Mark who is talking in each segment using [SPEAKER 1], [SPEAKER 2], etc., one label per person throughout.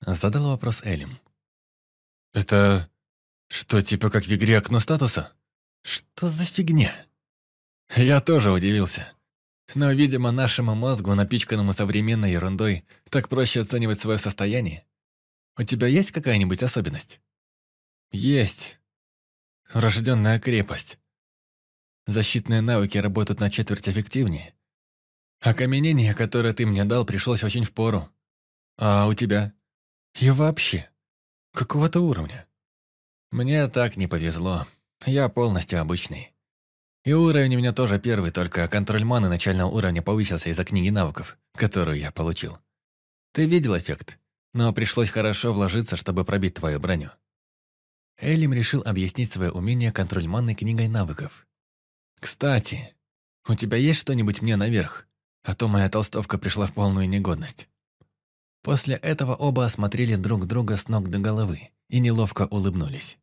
[SPEAKER 1] Задал вопрос Элим.
[SPEAKER 2] «Это что, типа как в игре окно статуса?
[SPEAKER 1] Что за фигня?
[SPEAKER 2] Я тоже удивился. Но, видимо, нашему мозгу, напичканному современной ерундой, так проще оценивать свое состояние. У тебя есть какая-нибудь особенность?
[SPEAKER 1] Есть. Рожденная крепость. Защитные навыки работают на четверть эффективнее. Окаменение, которое ты мне дал, пришлось очень впору. А у тебя? И вообще, какого-то уровня. Мне так не повезло. Я полностью обычный. И уровень у меня тоже первый, только контроль маны начального уровня повысился из-за книги навыков, которую я получил. Ты видел эффект, но пришлось хорошо вложиться, чтобы пробить твою броню. Элим решил объяснить свое умение контроль маны книгой навыков. «Кстати, у тебя есть что-нибудь мне наверх? А то моя толстовка пришла в полную негодность». После этого оба осмотрели друг друга с ног до головы и неловко улыбнулись.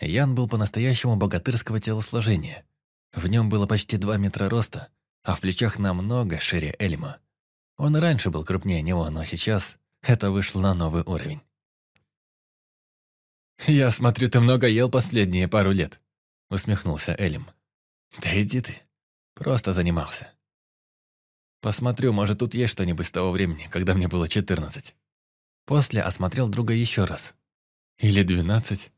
[SPEAKER 1] Ян был по-настоящему богатырского телосложения. В нем было почти два метра роста, а в плечах намного шире Эльма. Он раньше был крупнее него, но сейчас это вышло на новый уровень. «Я смотрю, ты много ел последние пару лет», — усмехнулся Элим. «Да иди ты. Просто занимался. Посмотрю, может, тут есть что-нибудь с того времени, когда мне было четырнадцать». После осмотрел друга еще раз. «Или двенадцать».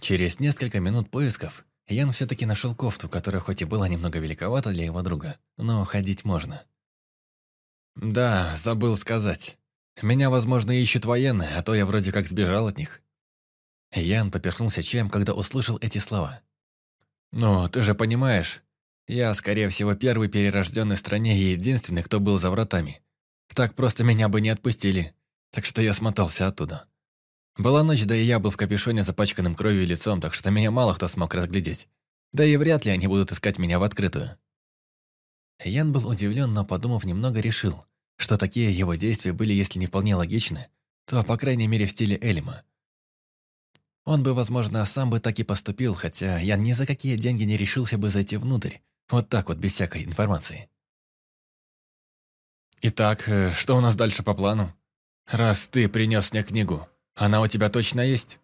[SPEAKER 1] Через несколько минут поисков Ян все-таки нашел кофту, которая хоть и была немного великовата для его друга, но ходить можно. «Да, забыл сказать. Меня, возможно, ищут военные, а то я вроде как сбежал от них». Ян поперхнулся чаем, когда услышал эти слова. «Ну, ты же понимаешь, я, скорее всего, первый перерожденный в стране и единственный, кто был за вратами. Так просто меня бы не отпустили, так что я смотался оттуда». Была ночь, да и я был в капюшоне, запачканным кровью лицом, так что меня мало кто смог разглядеть. Да и вряд ли они будут искать меня в открытую. Ян был удивлен, но, подумав немного, решил, что такие его действия были, если не вполне логичны, то, по крайней мере, в стиле Элима. Он бы, возможно, сам бы так и поступил, хотя Ян ни за какие деньги не решился бы зайти внутрь, вот так вот, без всякой информации. «Итак, э, что у нас дальше по плану? Раз ты принес мне книгу, она у тебя точно есть?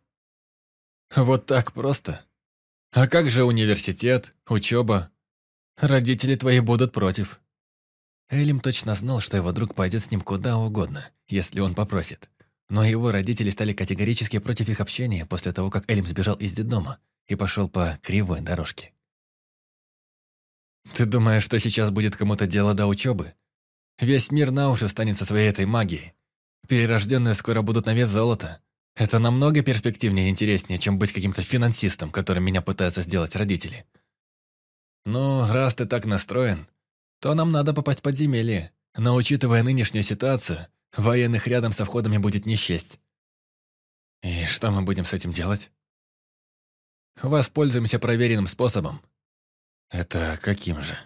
[SPEAKER 1] Вот так просто. А как же университет, учеба? Родители твои будут против. Элим точно знал, что его друг пойдет с ним куда угодно, если он попросит. Но его родители стали категорически против их общения после того, как Элим сбежал из детдома и пошел по кривой дорожке. «Ты думаешь, что сейчас будет кому-то дело до учебы? Весь мир на уши станет со своей этой магией. Перерожденные скоро будут на вес золота. Это намного перспективнее и интереснее, чем быть каким-то финансистом, которым меня пытаются сделать родители. Ну, раз ты так настроен, то нам надо попасть в подземелье. Но учитывая нынешнюю ситуацию, военных рядом со входами будет не счесть. И что мы будем с этим делать? Воспользуемся проверенным способом. Это каким же?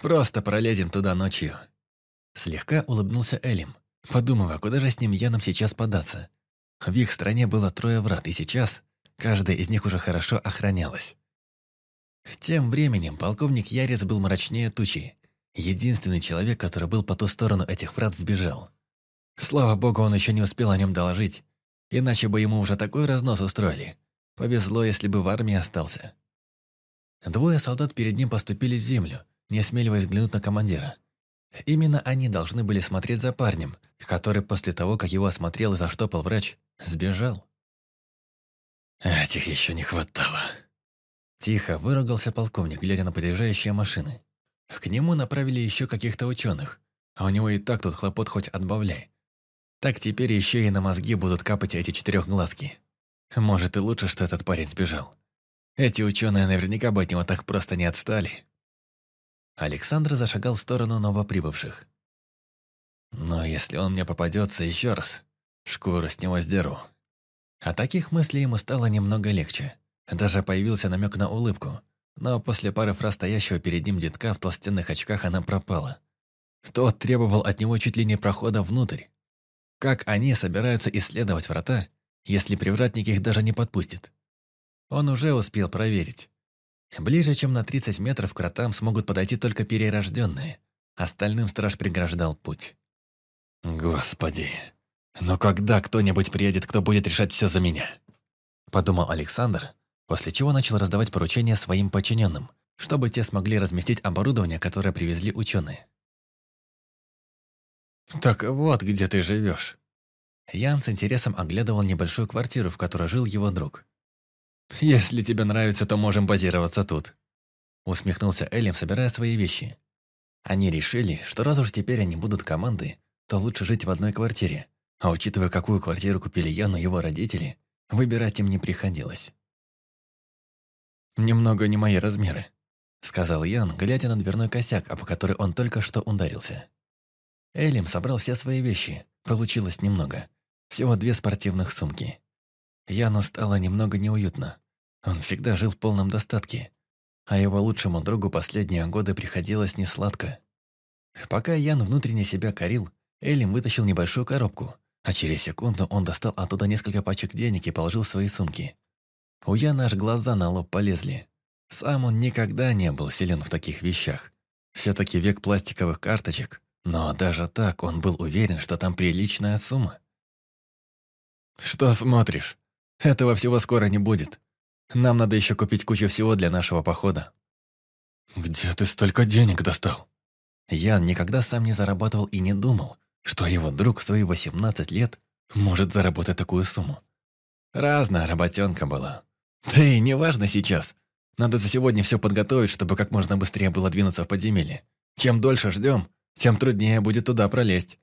[SPEAKER 1] Просто пролезем туда ночью. Слегка улыбнулся Элим. Подумав, куда же с ним Яном сейчас податься? В их стране было трое врат, и сейчас каждая из них уже хорошо охранялась. Тем временем полковник Ярис был мрачнее тучи. Единственный человек, который был по ту сторону этих врат, сбежал. Слава богу, он еще не успел о нем доложить, иначе бы ему уже такой разнос устроили. Повезло, если бы в армии остался. Двое солдат перед ним поступили в землю, не осмеливаясь взглянуть на командира. Именно они должны были смотреть за парнем, который после того, как его осмотрел и заштопал врач, сбежал. Этих еще не хватало. Тихо выругался полковник, глядя на подъезжающие машины. К нему направили еще каких-то ученых, а у него и так тут хлопот хоть отбавляй. Так теперь еще и на мозги будут капать эти четырехглазки. Может и лучше, что этот парень сбежал. Эти ученые наверняка бы от него так просто не отстали. Александр зашагал в сторону новоприбывших. «Но если он мне попадется еще раз, шкуру с него сдеру». От таких мыслей ему стало немного легче. Даже появился намек на улыбку, но после пары фраз стоящего перед ним детка в толстенных очках она пропала. Тот требовал от него чуть ли не прохода внутрь. Как они собираются исследовать врата, если привратник их даже не подпустит? Он уже успел проверить. Ближе, чем на 30 метров к кротам смогут подойти только перерожденные. Остальным страж преграждал путь. «Господи, «Но когда кто-нибудь приедет, кто будет решать все за меня?» Подумал Александр, после чего начал раздавать поручения своим подчиненным, чтобы те смогли разместить оборудование, которое привезли ученые. «Так вот, где ты живешь». Ян с интересом оглядывал небольшую квартиру, в которой жил его друг. «Если тебе нравится, то можем базироваться тут», усмехнулся Элем, собирая свои вещи. Они решили, что раз уж теперь они будут командой, то лучше жить в одной квартире. А учитывая, какую квартиру купили Яну его родители, выбирать им не приходилось. «Немного не мои размеры», — сказал Ян, глядя на дверной косяк, об который он только что ударился. Элим собрал все свои вещи. Получилось немного. Всего две спортивных сумки. Яну стало немного неуютно. Он всегда жил в полном достатке. А его лучшему другу последние годы приходилось несладко. Пока Ян внутренне себя корил, Элим вытащил небольшую коробку, а через секунду он достал оттуда несколько пачек денег и положил в свои сумки. У Яна аж глаза на лоб полезли. Сам он никогда не был силен в таких вещах. Все-таки век пластиковых карточек но даже так он был уверен, что там приличная сумма. «Что смотришь? Этого всего скоро не будет. Нам надо еще купить кучу всего для нашего похода». «Где ты столько денег достал?» Ян никогда сам не зарабатывал и не думал, что его друг в свои 18 лет может заработать такую сумму. Разная работенка была. Да и неважно сейчас. Надо за сегодня все подготовить, чтобы как можно быстрее было двинуться в подземелье. Чем дольше ждем, тем труднее будет туда пролезть.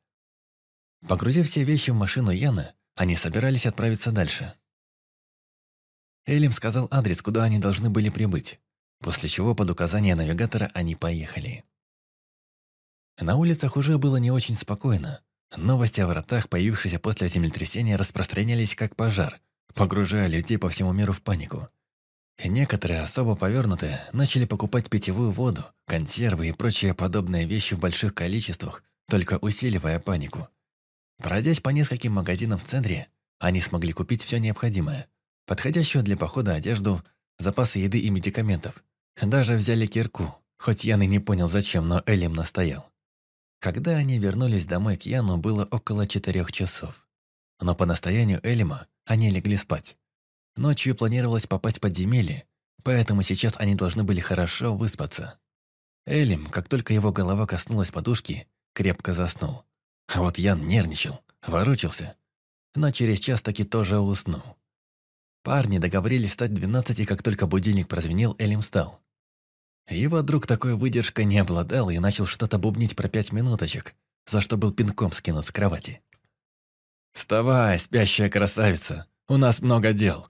[SPEAKER 1] Погрузив все вещи в машину Яна, они собирались отправиться дальше. Элим сказал адрес, куда они должны были прибыть, после чего под указание навигатора они поехали. На улицах уже было не очень спокойно. Новости о вратах, появившиеся после землетрясения, распространялись как пожар, погружая людей по всему миру в панику. Некоторые, особо повернутые, начали покупать питьевую воду, консервы и прочие подобные вещи в больших количествах, только усиливая панику. Пройдясь по нескольким магазинам в центре, они смогли купить все необходимое. Подходящую для похода одежду, запасы еды и медикаментов. Даже взяли кирку, хоть Ян и не понял зачем, но Элим настоял. Когда они вернулись домой к Яну, было около четырех часов. Но по настоянию Элима они легли спать. Ночью планировалось попасть в подземелье, поэтому сейчас они должны были хорошо выспаться. Элим, как только его голова коснулась подушки, крепко заснул. А вот Ян нервничал, ворочался, но через час таки тоже уснул. Парни договорились встать в 12, и как только будильник прозвенел, Элим встал. Его друг такой выдержкой не обладал и начал что-то бубнить про пять минуточек, за что был пинком скинут с кровати. «Вставай, спящая красавица, у нас много дел»,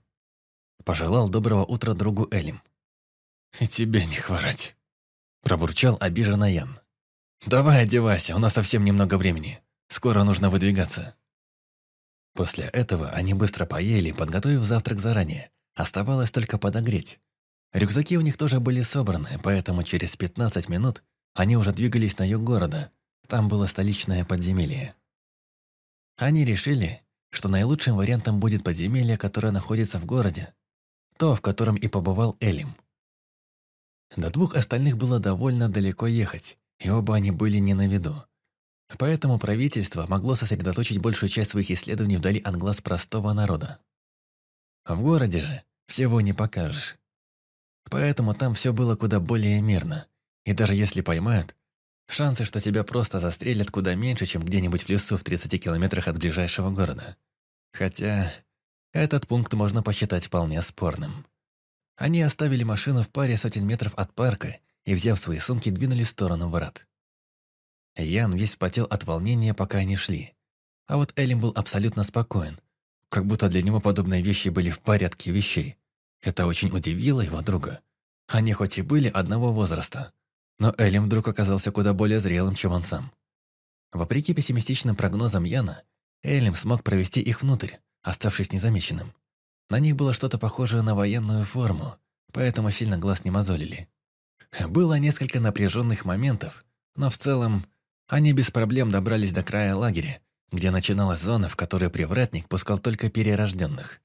[SPEAKER 1] Пожелал доброго утра другу Элим. «И тебе не хворать», – пробурчал обиженно Ян. «Давай одевайся, у нас совсем немного времени. Скоро нужно выдвигаться». После этого они быстро поели, подготовив завтрак заранее. Оставалось только подогреть. Рюкзаки у них тоже были собраны, поэтому через 15 минут они уже двигались на юг города. Там было столичное подземелье. Они решили, что наилучшим вариантом будет подземелье, которое находится в городе, то, в котором и побывал Элим. До двух остальных было довольно далеко ехать, и оба они были не на виду. Поэтому правительство могло сосредоточить большую часть своих исследований вдали от глаз простого народа. В городе же всего не покажешь. Поэтому там все было куда более мирно. И даже если поймают, шансы, что тебя просто застрелят, куда меньше, чем где-нибудь в лесу в 30 километрах от ближайшего города. Хотя этот пункт можно посчитать вполне спорным. Они оставили машину в паре сотен метров от парка и, взяв свои сумки, двинулись в сторону ворот. Ян весь потел от волнения, пока они шли. А вот Элим был абсолютно спокоен, как будто для него подобные вещи были в порядке вещей. Это очень удивило его друга. Они хоть и были одного возраста, но Элим вдруг оказался куда более зрелым, чем он сам. Вопреки пессимистичным прогнозам Яна, Элим смог провести их внутрь, оставшись незамеченным. На них было что-то похожее на военную форму, поэтому сильно глаз не мозолили. Было несколько напряженных моментов, но в целом они без проблем добрались до края лагеря, где начиналась зона, в которой привратник пускал только перерожденных.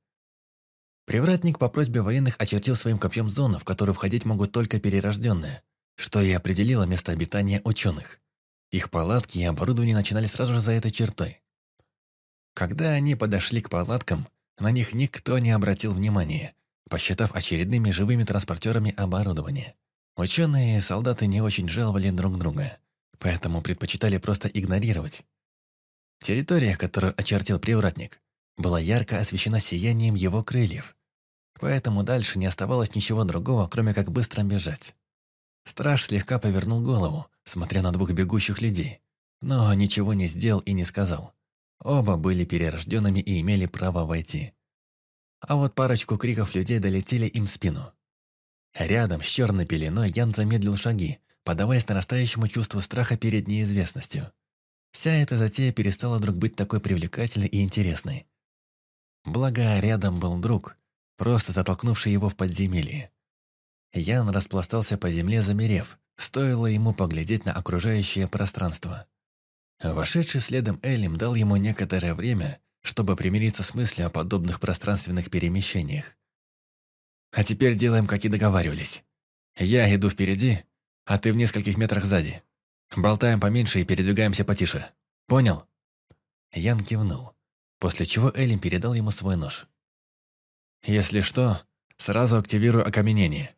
[SPEAKER 1] Привратник по просьбе военных очертил своим копьем зону, в которую входить могут только перерожденные, что и определило место обитания ученых. Их палатки и оборудование начинали сразу же за этой чертой. Когда они подошли к палаткам, на них никто не обратил внимания, посчитав очередными живыми транспортерами оборудования. Ученые и солдаты не очень жаловали друг друга, поэтому предпочитали просто игнорировать. Территория, которую очертил привратник, была ярко освещена сиянием его крыльев, поэтому дальше не оставалось ничего другого, кроме как быстро бежать. Страж слегка повернул голову, смотря на двух бегущих людей, но ничего не сделал и не сказал. Оба были перерожденными и имели право войти. А вот парочку криков людей долетели им в спину. Рядом с черной пеленой Ян замедлил шаги, подаваясь нарастающему чувству страха перед неизвестностью. Вся эта затея перестала вдруг быть такой привлекательной и интересной. Благо, рядом был друг, просто затолкнувший его в подземелье. Ян распластался по земле, замерев, стоило ему поглядеть на окружающее пространство. Вошедший следом Элим дал ему некоторое время, чтобы примириться с мыслью о подобных пространственных перемещениях. «А теперь делаем, как и договаривались. Я иду впереди, а ты в нескольких метрах сзади. Болтаем поменьше и передвигаемся потише. Понял?» Ян кивнул, после чего Элим передал ему свой нож. «Если что, сразу активирую окаменение.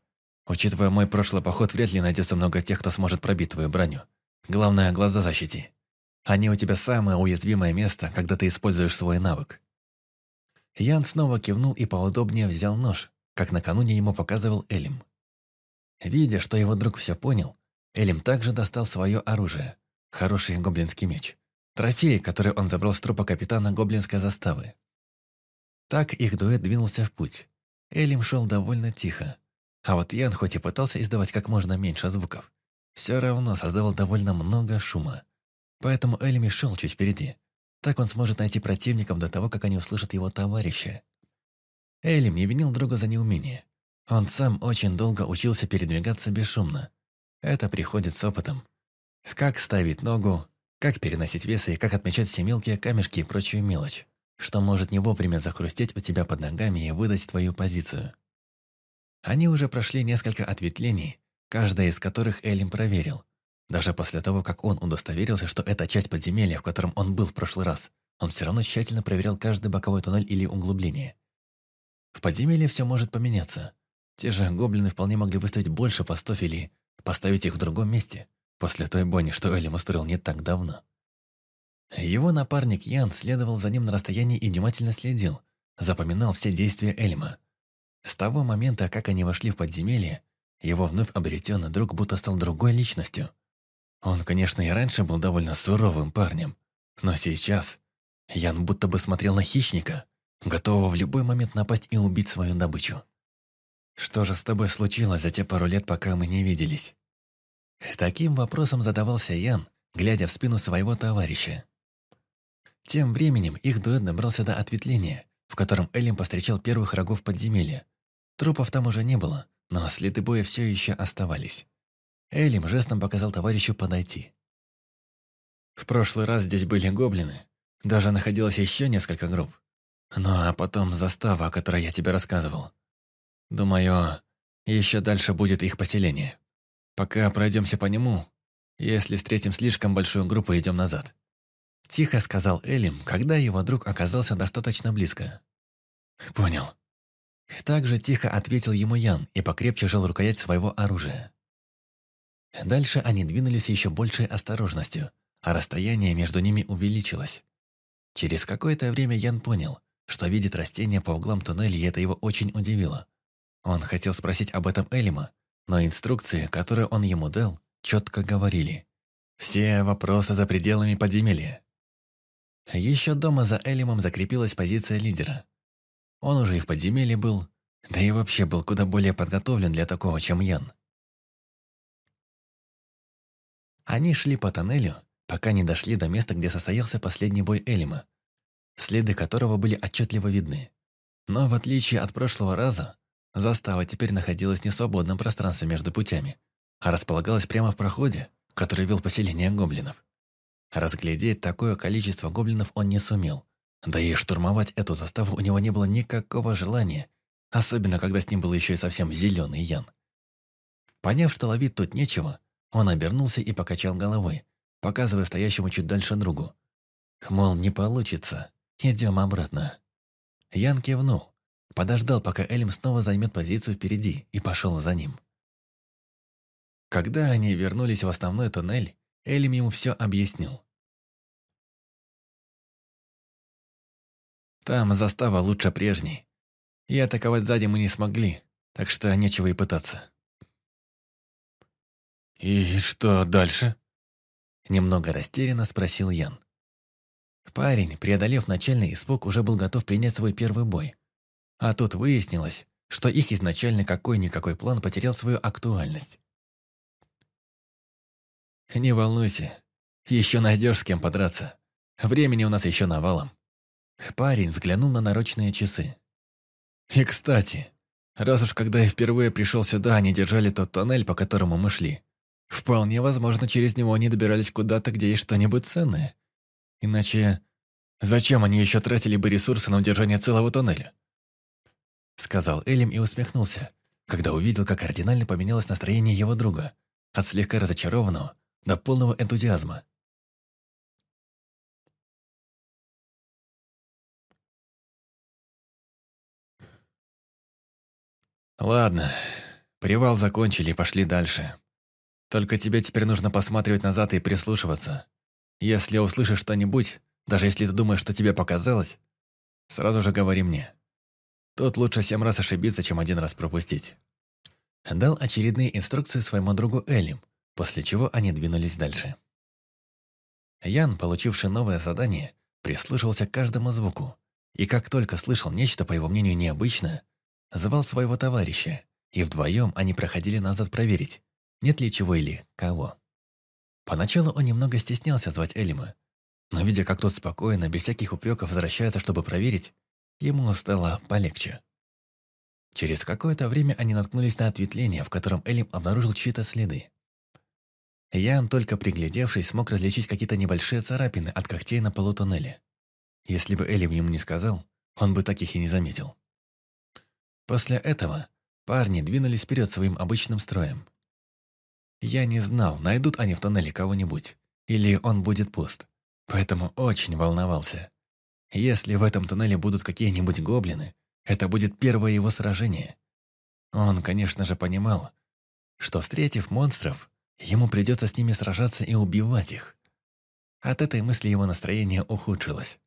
[SPEAKER 1] Учитывая мой прошлый поход, вряд ли найдется много тех, кто сможет пробить твою броню. Главное, глаза защити». Они у тебя самое уязвимое место, когда ты используешь свой навык. Ян снова кивнул и поудобнее взял нож, как накануне ему показывал Элим. Видя, что его друг все понял, Элим также достал свое оружие – хороший гоблинский меч. Трофей, который он забрал с трупа капитана гоблинской заставы. Так их дуэт двинулся в путь. Элим шел довольно тихо. А вот Ян, хоть и пытался издавать как можно меньше звуков, все равно создавал довольно много шума. Поэтому Эльми шел чуть впереди. Так он сможет найти противников до того, как они услышат его товарища. Элим не винил друга за неумение. Он сам очень долго учился передвигаться бесшумно. Это приходит с опытом. Как ставить ногу, как переносить весы и как отмечать все мелкие камешки и прочую мелочь, что может не вовремя захрустеть у тебя под ногами и выдать твою позицию. Они уже прошли несколько ответвлений, каждая из которых Элим проверил, даже после того, как он удостоверился, что это часть подземелья, в котором он был в прошлый раз, он все равно тщательно проверял каждый боковой туннель или углубление. В подземелье все может поменяться. Те же гоблины вполне могли выставить больше постов или поставить их в другом месте, после той бойни, что Элим устроил не так давно. Его напарник Ян следовал за ним на расстоянии и внимательно следил, запоминал все действия Эльма. С того момента, как они вошли в подземелье, его вновь обретенный друг будто стал другой личностью – он, конечно, и раньше был довольно суровым парнем, но сейчас Ян будто бы смотрел на хищника, готового в любой момент напасть и убить свою добычу. «Что же с тобой случилось за те пару лет, пока мы не виделись?» Таким вопросом задавался Ян, глядя в спину своего товарища. Тем временем их дуэт добрался до ответвления, в котором Элим повстречал первых врагов подземелья. Трупов там уже не было, но следы боя все еще оставались. Элим жестом показал товарищу подойти. В прошлый раз здесь были гоблины. Даже находилось еще несколько групп. Ну а потом застава, о которой я тебе рассказывал. Думаю, еще дальше будет их поселение. Пока пройдемся по нему, если встретим слишком большую группу, идем назад. Тихо сказал Элим, когда его друг оказался достаточно близко. Понял. Также тихо ответил ему Ян и покрепче жал рукоять своего оружия. Дальше они двинулись еще большей осторожностью, а расстояние между ними увеличилось. Через какое-то время Ян понял, что видит растения по углам туннеля, и это его очень удивило. Он хотел спросить об этом Элима, но инструкции, которые он ему дал, четко говорили. Все вопросы за пределами подземелья. Еще дома за Элимом закрепилась позиция лидера. Он уже и в подземелье был, да и вообще был куда более подготовлен для такого, чем Ян. Они шли по тоннелю, пока не дошли до места, где состоялся последний бой Элима, следы которого были отчетливо видны. Но в отличие от прошлого раза, застава теперь находилась не в свободном пространстве между путями, а располагалась прямо в проходе, который вел поселение гоблинов. Разглядеть такое количество гоблинов он не сумел, да и штурмовать эту заставу у него не было никакого желания, особенно когда с ним был еще и совсем зеленый Ян. Поняв, что ловить тут нечего, он обернулся и покачал головой, показывая стоящему чуть дальше другу. Мол, не получится. идем обратно». Ян кивнул, подождал, пока Элим снова займет позицию впереди, и пошел за ним. Когда они вернулись в основной туннель, Элим ему все объяснил. Там застава лучше прежней. И атаковать сзади мы не смогли, так что нечего и пытаться.
[SPEAKER 2] «И что дальше?»
[SPEAKER 1] Немного растерянно спросил Ян. Парень, преодолев начальный испуг, уже был готов принять свой первый бой. А тут выяснилось, что их изначально какой-никакой план потерял свою актуальность. «Не волнуйся, еще найдешь с кем подраться. Времени у нас еще навалом». Парень взглянул на наручные часы. «И кстати, раз уж когда я впервые пришел сюда, они держали тот тоннель, по которому мы шли, вполне возможно, через него они добирались куда-то, где есть что-нибудь ценное. Иначе зачем они еще тратили бы ресурсы на удержание целого тоннеля?» Сказал Элим и усмехнулся, когда увидел, как кардинально поменялось настроение его друга, от слегка разочарованного до полного энтузиазма. «Ладно, привал закончили и пошли дальше. Только тебе теперь нужно посматривать назад и прислушиваться. Если услышишь что-нибудь, даже если ты думаешь, что тебе показалось, сразу же говори мне. Тут лучше семь раз ошибиться, чем один раз пропустить». Дал очередные инструкции своему другу Элим, после чего они двинулись дальше. Ян, получивший новое задание, прислушивался к каждому звуку, и как только слышал нечто, по его мнению, необычное, звал своего товарища, и вдвоем они проходили назад проверить, нет ли чего или кого. Поначалу он немного стеснялся звать Элима, но видя, как тот спокойно, без всяких упреков возвращается, чтобы проверить, ему стало полегче. Через какое-то время они наткнулись на ответвление, в котором Элим обнаружил чьи-то следы. Ян, только приглядевшись, смог различить какие-то небольшие царапины от когтей на полу туннеля. Если бы Элим ему не сказал, он бы таких и не заметил. После этого парни двинулись вперед своим обычным строем. Я не знал, найдут они в тоннеле кого-нибудь, или он будет пуст, поэтому очень волновался. Если в этом туннеле будут какие-нибудь гоблины, это будет первое его сражение. Он, конечно же, понимал, что, встретив монстров, ему придется с ними сражаться и убивать их. От этой мысли его настроение ухудшилось.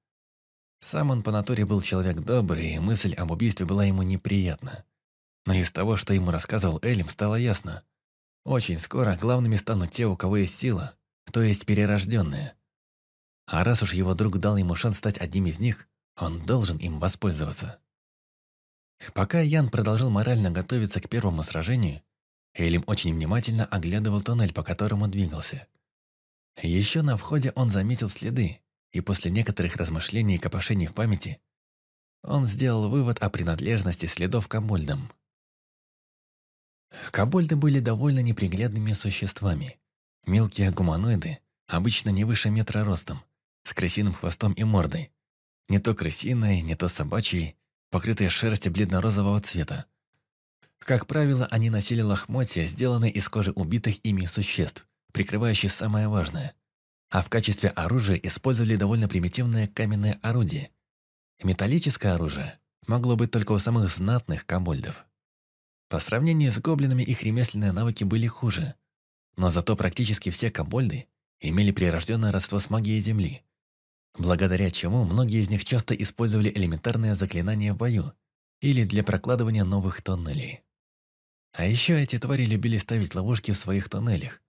[SPEAKER 1] Сам он по натуре был человек добрый, и мысль об убийстве была ему неприятна. Но из того, что ему рассказывал Элим, стало ясно. Очень скоро главными станут те, у кого есть сила, то есть перерожденные. А раз уж его друг дал ему шанс стать одним из них, он должен им воспользоваться. Пока Ян продолжал морально готовиться к первому сражению, Элим очень внимательно оглядывал туннель, по которому двигался. Еще на входе он заметил следы, и после некоторых размышлений и копошений в памяти он сделал вывод о принадлежности следов к кобольдам. Кобольды были довольно неприглядными существами. Мелкие гуманоиды, обычно не выше метра ростом, с крысиным хвостом и мордой. Не то крысиной, не то собачьей, покрытые шерстью бледно-розового цвета. Как правило, они носили лохмотья, сделанные из кожи убитых ими существ, прикрывающие самое важное а в качестве оружия использовали довольно примитивное каменное орудие. Металлическое оружие могло быть только у самых знатных комбольдов. По сравнению с гоблинами их ремесленные навыки были хуже, но зато практически все комбольды имели прирожденное родство с магией Земли, благодаря чему многие из них часто использовали элементарные заклинания в бою или для прокладывания новых тоннелей. А еще эти твари любили ставить ловушки в своих тоннелях,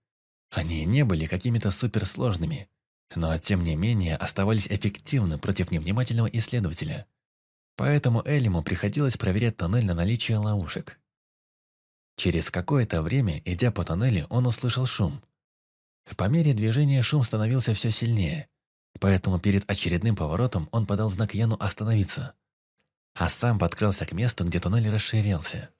[SPEAKER 1] они не были какими-то суперсложными, но тем не менее оставались эффективны против невнимательного исследователя. Поэтому Элиму приходилось проверять тоннель на наличие ловушек. Через какое-то время, идя по тоннелю, он услышал шум. По мере движения шум становился все сильнее, поэтому перед очередным поворотом он подал знак Яну остановиться, а сам подкрался к месту, где тоннель расширялся.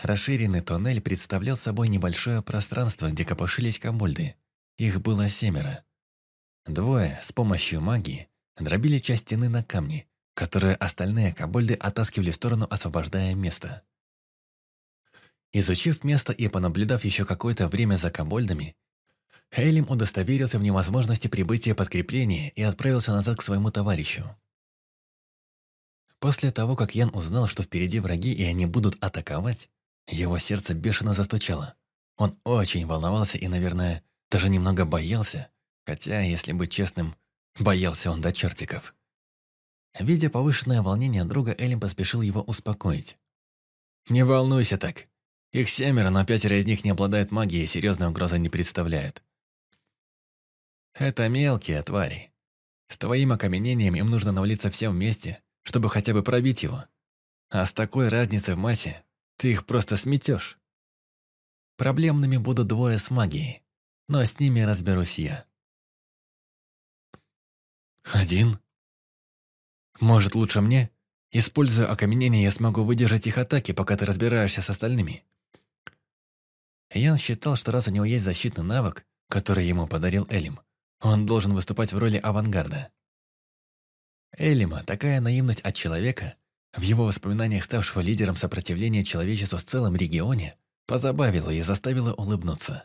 [SPEAKER 1] Расширенный тоннель представлял собой небольшое пространство, где копошились комбольды. Их было семеро. Двое с помощью магии дробили часть стены на камни, которые остальные комбольды оттаскивали в сторону, освобождая место. Изучив место и понаблюдав еще какое-то время за комбольдами, Элим удостоверился в невозможности прибытия подкрепления и отправился назад к своему товарищу. После того, как Ян узнал, что впереди враги и они будут атаковать, его сердце бешено застучало. Он очень волновался и, наверное, даже немного боялся, хотя, если быть честным, боялся он до чертиков. Видя повышенное волнение друга, Элим поспешил его успокоить. «Не волнуйся так. Их семеро, но пятеро из них не обладают магией и серьезной угрозы не представляют. Это мелкие твари. С твоим окаменением им нужно навалиться всем вместе, чтобы хотя бы пробить его. А с такой разницей в массе ты их просто сметешь. Проблемными будут двое с магией, но с ними разберусь я. Один? Может, лучше мне? Используя окаменение, я смогу выдержать их атаки, пока ты разбираешься с остальными. Ян считал, что раз у него есть защитный навык, который ему подарил Элим, он должен выступать в роли авангарда. Элима такая наивность от человека, в его воспоминаниях ставшего лидером сопротивления человечеству в целом регионе, позабавила и заставила улыбнуться.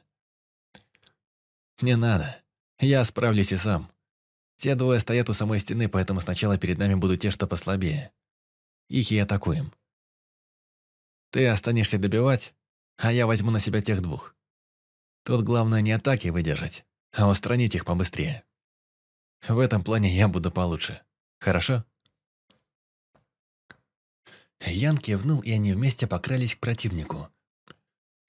[SPEAKER 1] «Не надо. Я справлюсь и сам. Те двое стоят у самой стены, поэтому сначала перед нами будут те, что послабее. Их и атакуем. Ты останешься добивать, а я возьму на себя тех двух. Тут главное не атаки выдержать, а устранить их побыстрее. В этом плане я буду получше. Хорошо?» Ян кивнул, и они вместе покрались к противнику.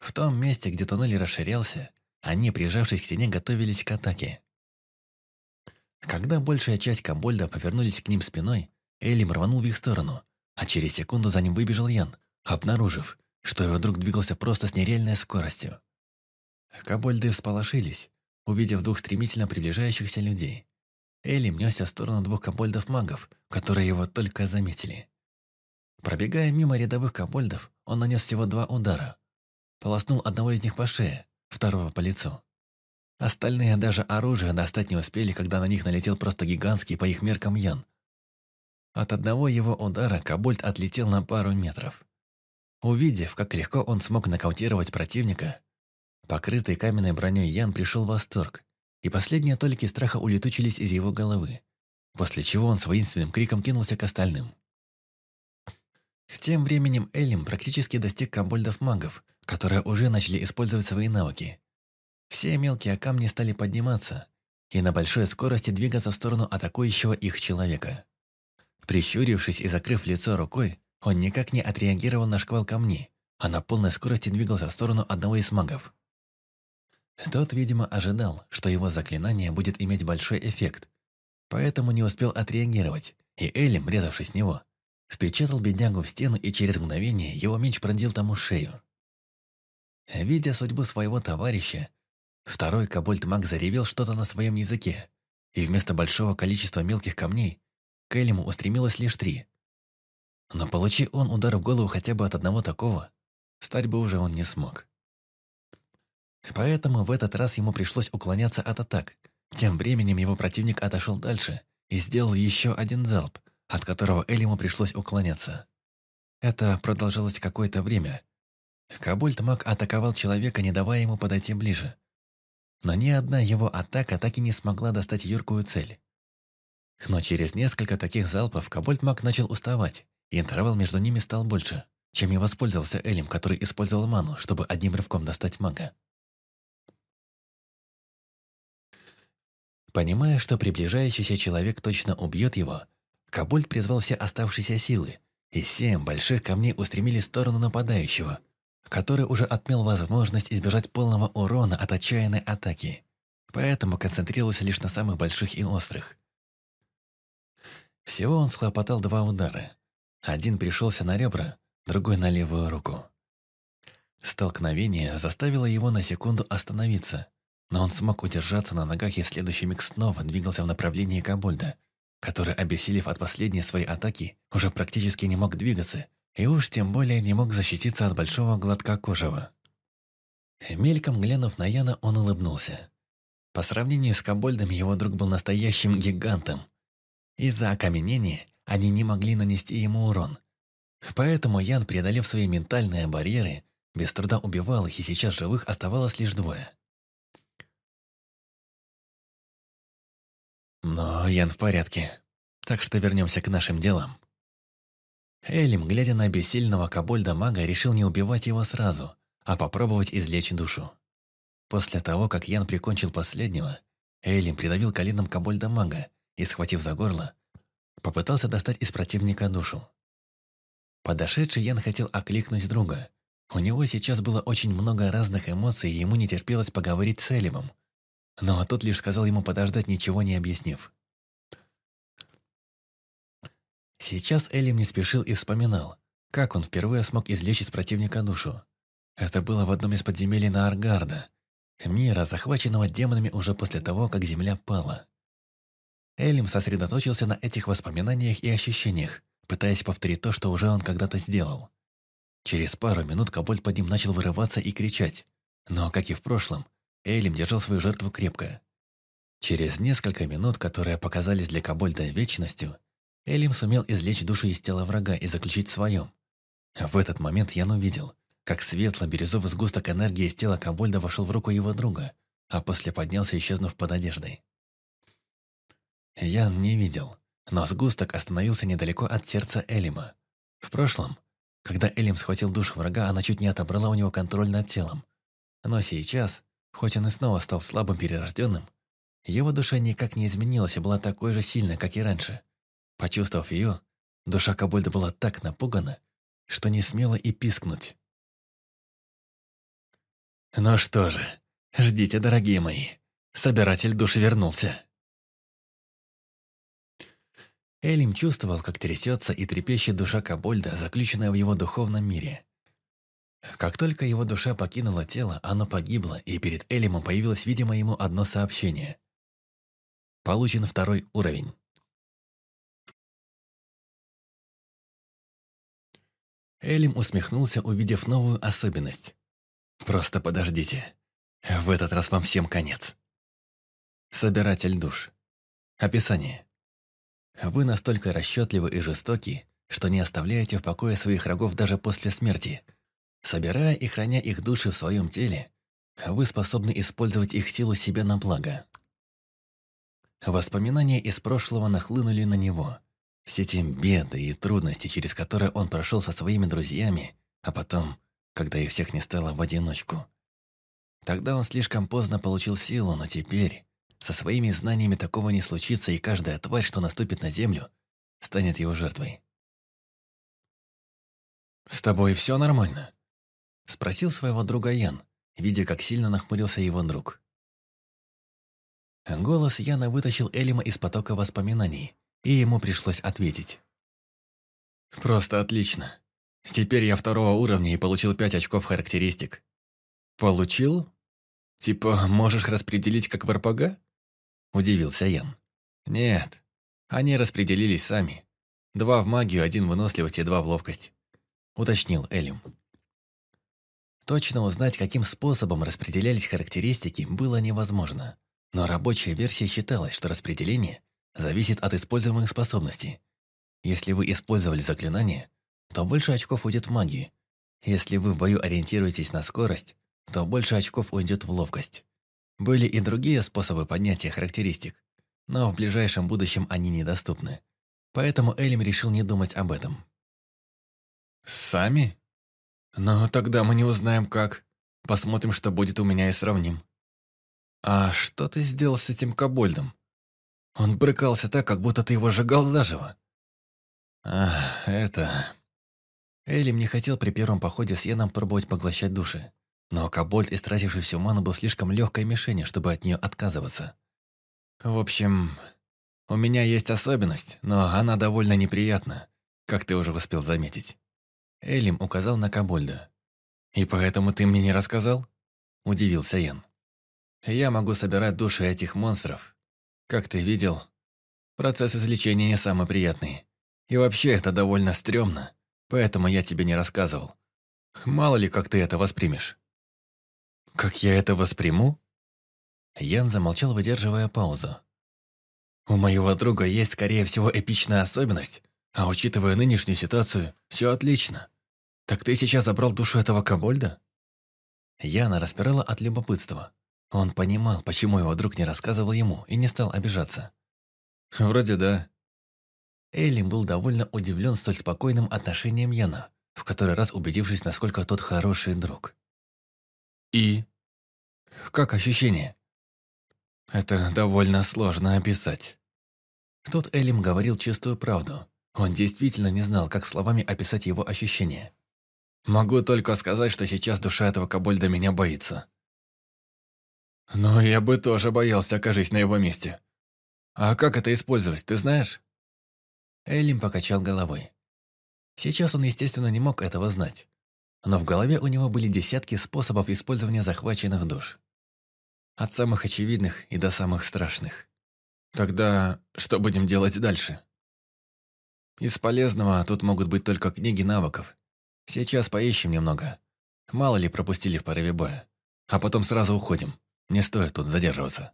[SPEAKER 1] В том месте, где туннель расширялся, они, прижавшись к стене, готовились к атаке. Когда большая часть комбольда повернулись к ним спиной, Элим рванул в их сторону, а через секунду за ним выбежал Ян, обнаружив, что его друг двигался просто с нереальной скоростью. Кобольды всполошились, увидев двух стремительно приближающихся людей. Элим несся в сторону двух кобольдов-магов, которые его только заметили. Пробегая мимо рядовых кобольдов, он нанес всего два удара. Полоснул одного из них по шее, второго по лицу. Остальные даже оружие достать не успели, когда на них налетел просто гигантский по их меркам Ян. От одного его удара Кобольд отлетел на пару метров. Увидев, как легко он смог нокаутировать противника, покрытый каменной броней Ян пришел в восторг, и последние толики страха улетучились из его головы, после чего он с воинственным криком кинулся к остальным. Тем временем Элим практически достиг комбольдов-магов, которые уже начали использовать свои навыки. Все мелкие камни стали подниматься и на большой скорости двигаться в сторону атакующего их человека. Прищурившись и закрыв лицо рукой, он никак не отреагировал на шквал камней, а на полной скорости двигался в сторону одного из магов. Тот, видимо, ожидал, что его заклинание будет иметь большой эффект, поэтому не успел отреагировать, и Элим, резавшись в него, впечатал беднягу в стену, и через мгновение его меч пронзил тому шею. Видя судьбу своего товарища, второй кобольд-маг заревел что-то на своем языке, и вместо большого количества мелких камней к Элиму устремилось лишь три. Но получи он удар в голову хотя бы от одного такого, стать бы уже он не смог. Поэтому в этот раз ему пришлось уклоняться от атак. Тем временем его противник отошел дальше и сделал еще один залп, от которого Элиму пришлось уклоняться. Это продолжалось какое-то время. Кабульт-маг атаковал человека, не давая ему подойти ближе. Но ни одна его атака так и не смогла достать юркую цель. Но через несколько таких залпов Кабольт-маг начал уставать, и интервал между ними стал больше, чем и воспользовался Элим, который использовал ману, чтобы одним рывком достать мага. Понимая, что приближающийся человек точно убьет его, Кабольд призвал все оставшиеся силы, и семь больших камней устремили в сторону нападающего, который уже отмел возможность избежать полного урона от отчаянной атаки, поэтому концентрировался лишь на самых больших и острых. Всего он схлопотал два удара. Один пришелся на ребра, другой на левую руку. Столкновение заставило его на секунду остановиться, но он смог удержаться на ногах и в следующий миг снова двигался в направлении Кабольда, который, обессилев от последней своей атаки, уже практически не мог двигаться и уж тем более не мог защититься от большого глотка кожего. Мельком глянув на Яна, он улыбнулся. По сравнению с Кабольдом его друг был настоящим гигантом. Из-за окаменения они не могли нанести ему урон. Поэтому Ян, преодолев свои ментальные барьеры, без труда убивал их, и сейчас живых оставалось лишь двое. Но Ян в порядке, так что вернемся к нашим делам. Элим, глядя на бессильного кобольда-мага, решил не убивать его сразу, а попробовать извлечь душу. После того, как Ян прикончил последнего, Элим придавил коленом кобольда-мага и, схватив за горло, попытался достать из противника душу. Подошедший Ян хотел окликнуть друга. У него сейчас было очень много разных эмоций, и ему не терпелось поговорить с Элимом. Но тот лишь сказал ему подождать, ничего не объяснив. Сейчас Элим не спешил и вспоминал, как он впервые смог извлечь из противника душу. Это было в одном из подземелий на Аргарда, мира, захваченного демонами уже после того, как Земля пала. Элим сосредоточился на этих воспоминаниях и ощущениях, пытаясь повторить то, что уже он когда-то сделал. Через пару минут Кобольд под ним начал вырываться и кричать. Но, как и в прошлом, Элим держал свою жертву крепко. Через несколько минут, которые показались для Кобольда вечностью, Элим сумел извлечь душу из тела врага и заключить в своем. В этот момент Ян увидел, как светло-бирюзовый сгусток энергии из тела Кобольда вошел в руку его друга, а после поднялся, исчезнув под одеждой. Ян не видел, но сгусток остановился недалеко от сердца Элима. В прошлом, когда Элим схватил душу врага, она чуть не отобрала у него контроль над телом. Но сейчас, хоть он и снова стал слабым перерожденным, его душа никак не изменилась и была такой же сильной, как и раньше. Почувствовав ее, душа Кобольда была так напугана, что не смела и пискнуть. «Ну что же, ждите, дорогие мои. Собиратель души вернулся». Элим чувствовал, как трясется и трепещет душа Кабольда, заключенная в его духовном мире. Как только его душа покинула тело, оно погибло, и перед Элимом появилось, видимо, ему одно сообщение. Получен второй уровень. Элим усмехнулся, увидев новую особенность. «Просто подождите. В этот раз вам всем конец». Собиратель душ. Описание. Вы настолько расчетливы и жестоки, что не оставляете в покое своих врагов даже после смерти. Собирая и храня их души в своем теле, вы способны использовать их силу себе на благо. Воспоминания из прошлого нахлынули на него. Все те беды и трудности, через которые он прошел со своими друзьями, а потом, когда их всех не стало в одиночку. Тогда он слишком поздно получил силу, но теперь, со своими знаниями такого не случится, и каждая тварь, что наступит на землю, станет его жертвой. «С тобой все нормально?» Спросил своего друга Ян, видя, как сильно нахмурился его друг. Голос Яна вытащил Элима из потока воспоминаний, и ему пришлось ответить. «Просто отлично. Теперь я второго уровня и получил пять очков характеристик». «Получил? Типа, можешь распределить, как в РПГ?» Удивился Ян. «Нет, они распределились сами. Два в магию, один в выносливость и два в ловкость», уточнил Элим. Точно узнать, каким способом распределялись характеристики, было невозможно. Но рабочая версия считалась, что распределение зависит от используемых способностей. Если вы использовали заклинание, то больше очков уйдет в магию. Если вы в бою ориентируетесь на скорость, то больше очков уйдет в ловкость. Были и другие способы поднятия характеристик, но в ближайшем будущем они недоступны. Поэтому Элим решил не думать об этом. «Сами? Но тогда мы не узнаем, как. Посмотрим, что будет у меня и сравним». «А что ты сделал с этим кобольдом? Он брыкался так, как будто ты его сжигал заживо». «А, это...» Элим не хотел при первом походе с Йеном пробовать поглощать души. Но Кобольд, истративший всю ману, был слишком легкой мишенью, чтобы от нее отказываться. В общем, у меня есть особенность, но она довольно неприятна, как ты уже успел заметить. Элим указал на Кобольда. «И поэтому ты мне не рассказал?» – удивился Ян. «Я могу собирать души этих монстров. Как ты видел, процесс излечения не самый приятный. И вообще это довольно стрёмно, поэтому я тебе не рассказывал. Мало ли, как ты это воспримешь». «Как я это восприму?» Ян замолчал, выдерживая паузу. «У моего друга есть, скорее всего, эпичная особенность, а учитывая нынешнюю ситуацию, все отлично. Так ты сейчас забрал душу этого кобольда?» Яна распирала от любопытства. Он понимал, почему его друг не рассказывал ему и не стал обижаться. Вроде да.
[SPEAKER 2] Эллим был довольно удивлен столь спокойным отношением Яна, в который раз убедившись, насколько тот хороший друг.
[SPEAKER 1] И? Как ощущение? Это довольно сложно описать.
[SPEAKER 2] Тут Элим говорил чистую правду. Он действительно не знал, как словами описать его ощущения.
[SPEAKER 1] Могу только сказать, что сейчас душа этого кобольда меня боится. Но я бы тоже боялся, окажись на его месте. А как это использовать, ты знаешь?
[SPEAKER 2] Элим покачал головой. Сейчас он, естественно, не мог этого знать. Но в голове у него были десятки способов использования захваченных душ. От самых очевидных и до самых страшных.
[SPEAKER 1] Тогда что будем делать дальше?
[SPEAKER 2] Из полезного тут могут быть только книги навыков. Сейчас поищем немного. Мало ли пропустили в порыве боя. А потом сразу уходим. Не стоит тут задерживаться.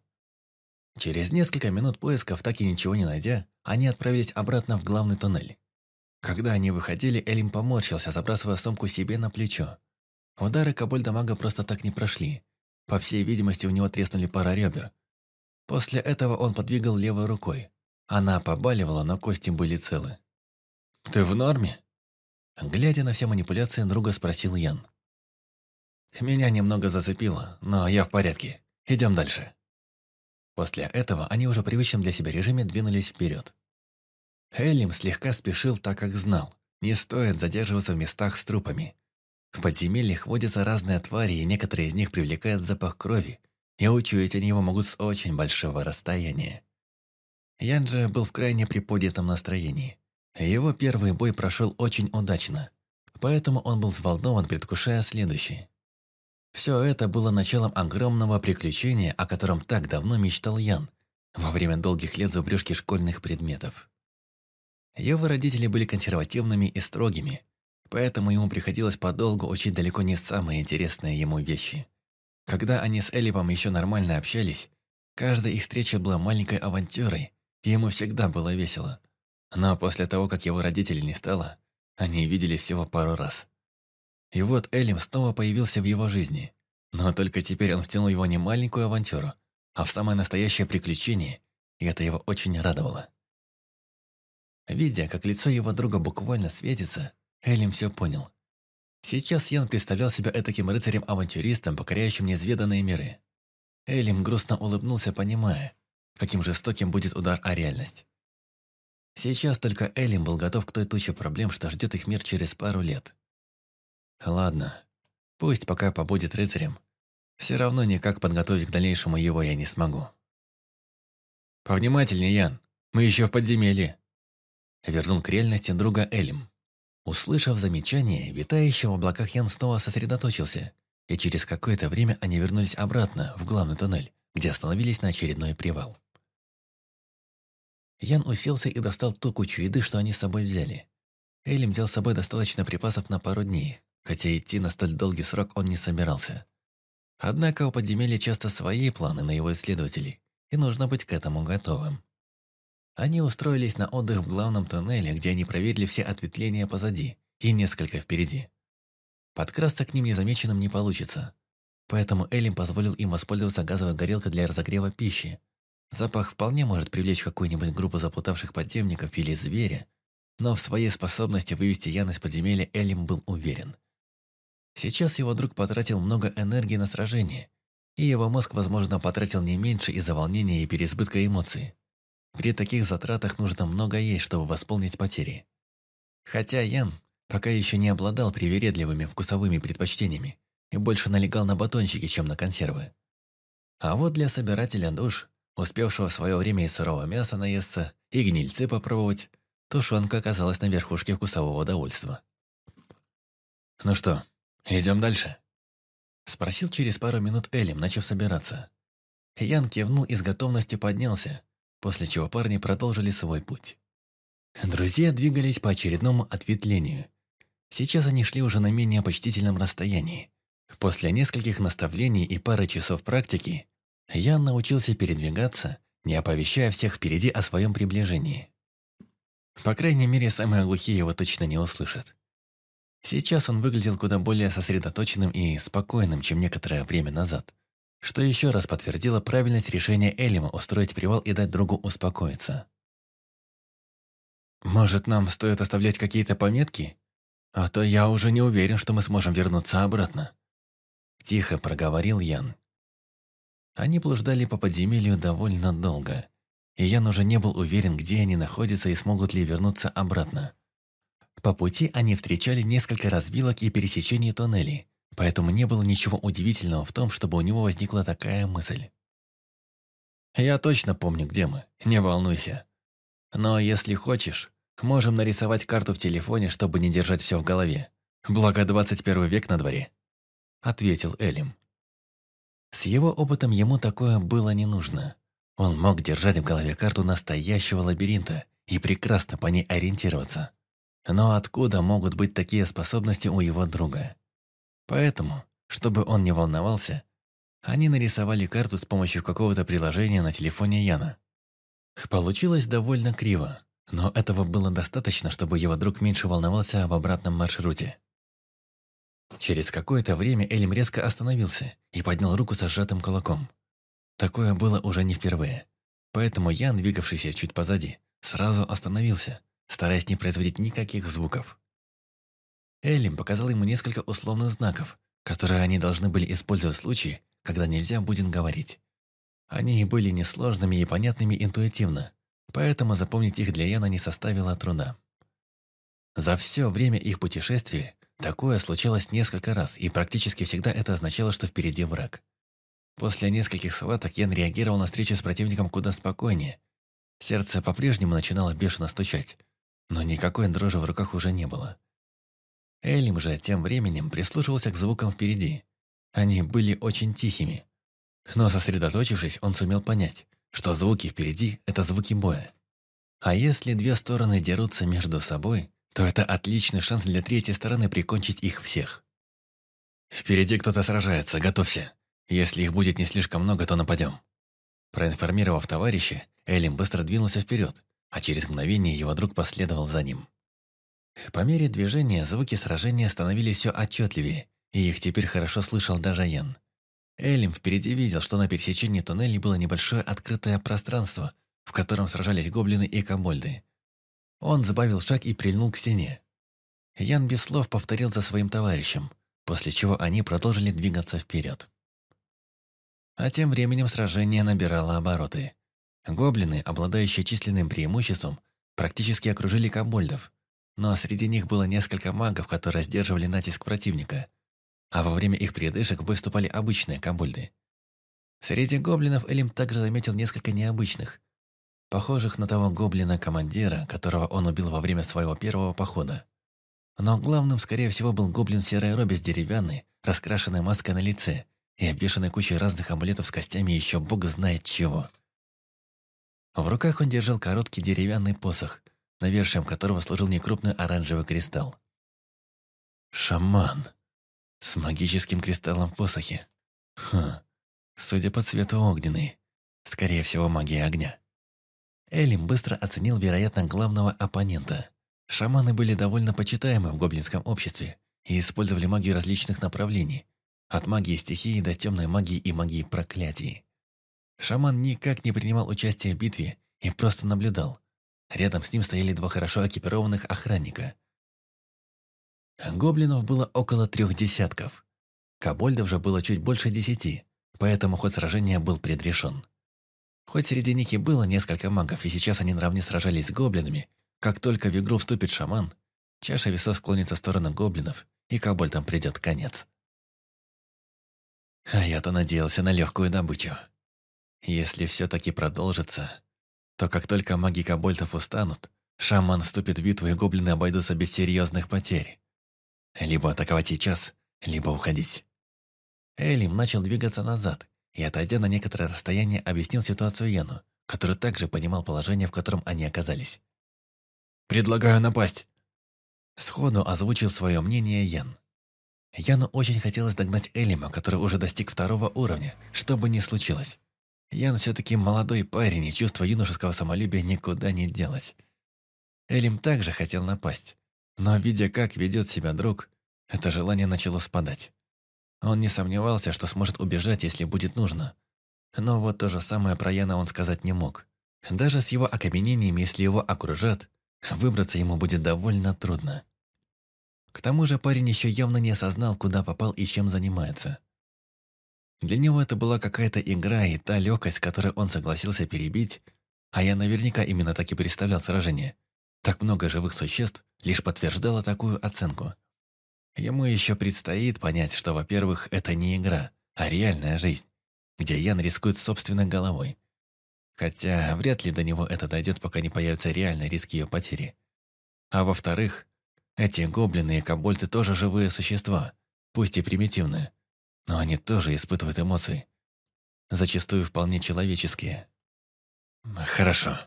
[SPEAKER 2] Через несколько минут поисков, так и ничего не найдя, они отправились обратно в главный туннель. Когда они выходили, Элим поморщился, забрасывая сумку себе на плечо. Удары кобольда мага просто так не прошли. По всей видимости, у него треснули пара ребер. После этого он подвигал левой рукой. Она побаливала, но кости были целы.
[SPEAKER 1] «Ты в норме?»
[SPEAKER 2] Глядя на все манипуляции, друга спросил Ян.
[SPEAKER 1] «Меня немного зацепило, но я в порядке. Идем дальше».
[SPEAKER 2] После этого они уже привычном для себя режиме двинулись вперед. Элим слегка спешил, так как знал, не стоит задерживаться в местах с трупами. В подземельях водятся разные твари, и некоторые из них привлекают запах крови, и учуять они его могут с очень большого расстояния. Ян же был в крайне приподнятом настроении. Его первый бой прошел очень удачно, поэтому он был взволнован, предвкушая следующий. Все это было началом огромного приключения, о котором так давно мечтал Ян, во время долгих лет зубрежки школьных предметов. Его родители были консервативными и строгими, поэтому ему приходилось подолгу учить далеко не самые интересные ему вещи. Когда они с Элливом еще нормально общались, каждая их встреча была маленькой авантюрой, и ему всегда было весело. Но после того, как его родителей не стало, они виделись всего пару раз. И вот Элим снова появился в его жизни. Но только теперь он втянул его не маленькую авантюру, а в самое настоящее приключение, и это его очень радовало. Видя, как лицо его друга буквально светится, Элим все понял. Сейчас Ян представлял себя этаким рыцарем-авантюристом, покоряющим неизведанные миры. Элим грустно улыбнулся, понимая, каким жестоким будет удар о реальность. Сейчас только Элим был готов к той туче проблем, что ждет их мир через пару лет. Ладно, пусть пока побудет рыцарем. Все равно никак подготовить к дальнейшему его я не смогу.
[SPEAKER 1] Повнимательнее, Ян, мы еще в подземелье.
[SPEAKER 2] Вернул к реальности друга Элим. Услышав замечание, витающий в облаках Ян снова сосредоточился, и через какое-то время они вернулись обратно, в главный туннель, где остановились на очередной привал. Ян уселся и достал ту кучу еды, что они с собой взяли. Элим взял с собой достаточно припасов на пару дней, хотя идти на столь долгий срок он не собирался. Однако у подземелья часто свои планы на его исследователей, и нужно быть к этому готовым. Они устроились на отдых в главном туннеле, где они проверили все ответвления позади и несколько впереди. Подкрасться к ним незамеченным не получится, поэтому Элим позволил им воспользоваться газовой горелкой для разогрева пищи. Запах вполне может привлечь какую-нибудь группу заплутавших подземников или зверя, но в своей способности вывести Ян из подземелья Элим был уверен – Сейчас его друг потратил много энергии на сражение, и его мозг, возможно, потратил не меньше из-за волнения и переизбытка эмоций. При таких затратах нужно много есть, чтобы восполнить потери. Хотя Ян пока еще не обладал привередливыми вкусовыми предпочтениями и больше налегал на батончики, чем на консервы. А вот для собирателя душ, успевшего в свое время из сырого мяса наесться и гнильцы попробовать, тушенка оказалась на верхушке вкусового удовольствия.
[SPEAKER 1] «Ну что, «Идем дальше?»
[SPEAKER 2] Спросил через пару минут Элим, начав собираться. Ян кивнул и с готовностью поднялся, после чего парни продолжили свой путь. Друзья двигались по очередному ответвлению. Сейчас они шли уже на менее почтительном расстоянии. После нескольких наставлений и пары часов практики, Ян научился передвигаться, не оповещая всех впереди о своем приближении. По крайней мере, самые глухие его точно не услышат. Сейчас он выглядел куда более сосредоточенным и спокойным, чем некоторое время назад, что еще раз подтвердило правильность решения Элима устроить привал и дать другу успокоиться.
[SPEAKER 1] Может, нам стоит оставлять какие-то пометки? А то я уже не уверен, что мы сможем вернуться обратно. Тихо проговорил Ян. Они блуждали по подземелью довольно долго, и Ян уже не был уверен, где они находятся и смогут ли вернуться обратно. По пути они встречали несколько развилок и пересечений тоннелей, поэтому не было ничего удивительного в том, чтобы у него возникла такая мысль. «Я точно помню, где мы, не волнуйся. Но если хочешь, можем нарисовать карту в телефоне, чтобы не держать все в голове. Благо 21 век на дворе», — ответил Элим. С его опытом ему такое было не нужно. Он мог держать в голове карту настоящего лабиринта и прекрасно по ней ориентироваться. Но откуда могут быть такие способности у его друга? Поэтому, чтобы он не волновался, они нарисовали карту с помощью какого-то приложения на телефоне Яна. Получилось довольно криво, но этого было достаточно, чтобы его друг меньше волновался об обратном маршруте. Через какое-то время Элим резко остановился и поднял руку со сжатым кулаком. Такое было уже не впервые. Поэтому Ян, двигавшийся чуть позади, сразу остановился, стараясь не производить никаких звуков. Элим показал ему несколько условных знаков, которые они должны были использовать в случае, когда нельзя будет говорить. Они были несложными и понятными интуитивно, поэтому запомнить их для Яна не составило труда. За все время их путешествия такое случалось несколько раз, и практически всегда это означало, что впереди враг. После нескольких схваток Ян реагировал на встречу с противником куда спокойнее. Сердце по-прежнему начинало бешено стучать, но никакой дрожи в руках уже не было. Элим же тем временем прислушивался к звукам впереди. Они были очень тихими. Но сосредоточившись, он сумел понять, что звуки впереди – это звуки боя. А если две стороны дерутся между собой, то это отличный шанс для третьей стороны прикончить их всех. «Впереди кто-то сражается, готовься. Если их будет не слишком много, то нападем». Проинформировав товарища, Элим быстро двинулся вперед, а через мгновение его друг последовал за ним. По мере движения звуки сражения становились все отчетливее, и их теперь хорошо слышал даже Ян. Элим впереди видел, что на пересечении туннелей было небольшое открытое пространство, в котором сражались гоблины и комольды. Он забавил шаг и прильнул к стене. Ян без слов повторил за своим товарищем, после чего они продолжили двигаться вперед. А тем временем сражение набирало обороты. Гоблины, обладающие численным преимуществом, практически окружили комольдов, но среди них было несколько магов, которые сдерживали натиск противника, а во время их передышек выступали обычные комбольды. Среди гоблинов Элим также заметил несколько необычных, похожих на того гоблина-командира, которого он убил во время своего первого похода. Но главным, скорее всего, был гоблин серой робе с деревянной, раскрашенной маской на лице и обвешанной кучей разных амулетов с костями еще бог знает чего. В руках он держал короткий деревянный посох, навершием которого служил некрупный оранжевый кристалл. Шаман. С магическим кристаллом в посохе. Хм. Судя по цвету огненный. Скорее всего, магия огня. Элим быстро оценил, вероятно, главного оппонента. Шаманы были довольно почитаемы в гоблинском обществе и использовали магию различных направлений, от магии стихии до темной магии и магии проклятий. Шаман никак не принимал участия в битве и просто наблюдал. Рядом с ним стояли два хорошо экипированных охранника. Гоблинов было около трех десятков. Кобольдов же было чуть больше десяти, поэтому ход сражения был предрешен. Хоть среди них и было несколько магов, и сейчас они наравне сражались с гоблинами, как только в игру вступит шаман, чаша весов склонится в сторону гоблинов, и кобольдам придет конец. А я-то надеялся на легкую добычу. Если все-таки продолжится, то как только маги кобольтов устанут, шаман вступит в битву и гоблины обойдутся без серьезных потерь. Либо атаковать сейчас, либо уходить. Элим начал двигаться назад, и, отойдя на некоторое расстояние, объяснил ситуацию Яну, который также понимал положение, в котором они оказались. «Предлагаю напасть!» Сходу озвучил свое мнение Ян. Яну очень хотелось догнать Элима, который уже достиг второго уровня, что бы ни случилось. Ян все-таки молодой парень, и чувство юношеского самолюбия никуда не делось. Элим также хотел напасть, но, видя, как ведет себя друг, это желание начало спадать. Он не сомневался, что сможет убежать, если будет нужно. Но вот то же самое про Яна он сказать не мог. Даже с его окаменением, если его окружат,
[SPEAKER 2] выбраться ему будет довольно трудно. К тому же парень еще явно не осознал, куда попал и чем занимается. Для него это была какая-то игра, и та легкость, которой он согласился перебить, а я наверняка именно так и представлял сражение. Так много живых существ лишь подтверждало такую оценку. Ему еще предстоит понять, что, во-первых, это не игра, а реальная жизнь, где Ян рискует собственной головой. Хотя вряд ли до него это дойдет, пока не появится реальный риск ее потери. А во-вторых, эти гоблины и кобольты тоже живые существа, пусть и примитивные, но они тоже испытывают эмоции. Зачастую вполне человеческие. Хорошо.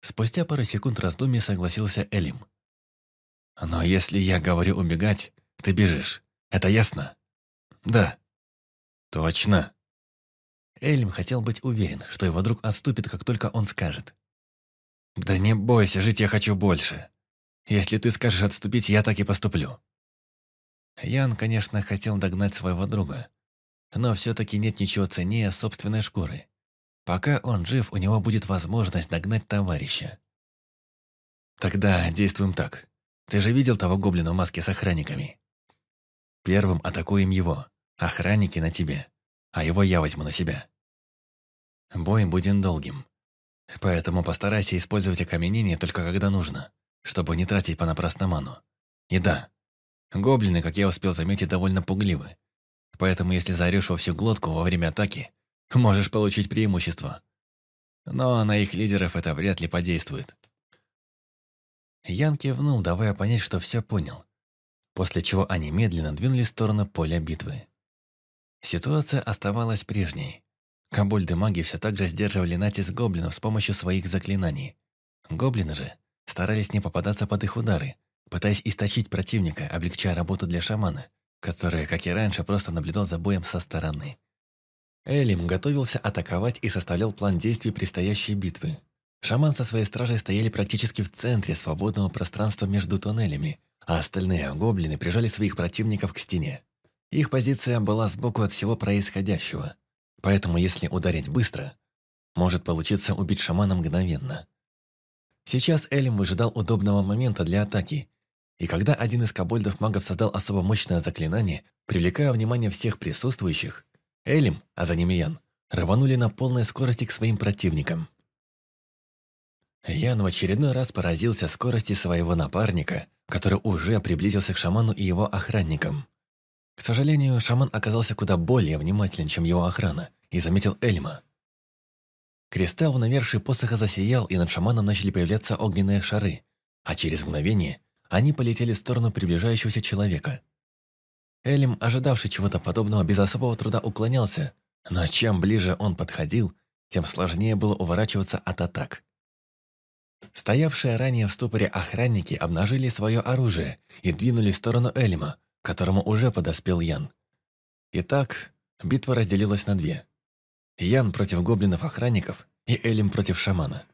[SPEAKER 2] Спустя пару секунд раздумий согласился Элим. Но если я говорю убегать, ты бежишь. Это ясно? Да. Точно. Элим хотел быть уверен, что его друг отступит, как только он скажет. «Да не бойся, жить я хочу больше. Если ты скажешь отступить, я так и поступлю». Ян, конечно, хотел догнать своего друга, но все-таки нет ничего ценнее собственной шкуры. Пока он жив, у него будет возможность догнать товарища. Тогда действуем так. Ты же видел того гоблина в маске с охранниками? Первым атакуем его. Охранники на тебе. А его я возьму на себя. Бой будет долгим. Поэтому постарайся использовать окаменение только когда нужно, чтобы не тратить понапрасну ману. И да, гоблины, как я успел заметить, довольно пугливы. Поэтому если заорешь во всю глотку во время атаки, можешь получить преимущество. Но на их лидеров это вряд ли подействует. Ян кивнул, давая понять, что все понял, после чего они медленно двинулись в сторону поля битвы. Ситуация оставалась прежней. Кобольды-маги все так же сдерживали натиск гоблинов с помощью своих заклинаний. Гоблины же старались не попадаться под их удары, пытаясь источить противника, облегчая работу для шамана, который, как и раньше, просто наблюдал за боем со стороны. Элим готовился атаковать и составлял план действий предстоящей битвы. Шаман со своей стражей стояли практически в центре свободного пространства между туннелями, а остальные гоблины прижали своих противников к стене. Их позиция была сбоку от всего происходящего, поэтому если ударить быстро, может получиться убить шамана мгновенно. Сейчас Элим выжидал удобного момента для атаки, и когда один из кобольдов-магов создал особо мощное заклинание, привлекая внимание всех присутствующих, Элим, а за ними Ян, рванули на полной скорости к своим противникам. Ян в очередной раз поразился скорости своего напарника, который уже приблизился к шаману и его охранникам. К сожалению, шаман оказался куда более внимателен, чем его охрана, и заметил Эльма. Кристалл в навершии посоха засиял, и над шаманом начали появляться огненные шары, а через мгновение они полетели в сторону приближающегося человека. Элим, ожидавший чего-то подобного, без особого труда уклонялся, но чем ближе он подходил, тем сложнее было уворачиваться от атак. Стоявшие ранее в ступоре охранники обнажили свое оружие и двинули в сторону Элима, к которому уже подоспел Ян. Итак, битва разделилась на две. Ян против гоблинов-охранников и Элим против шамана.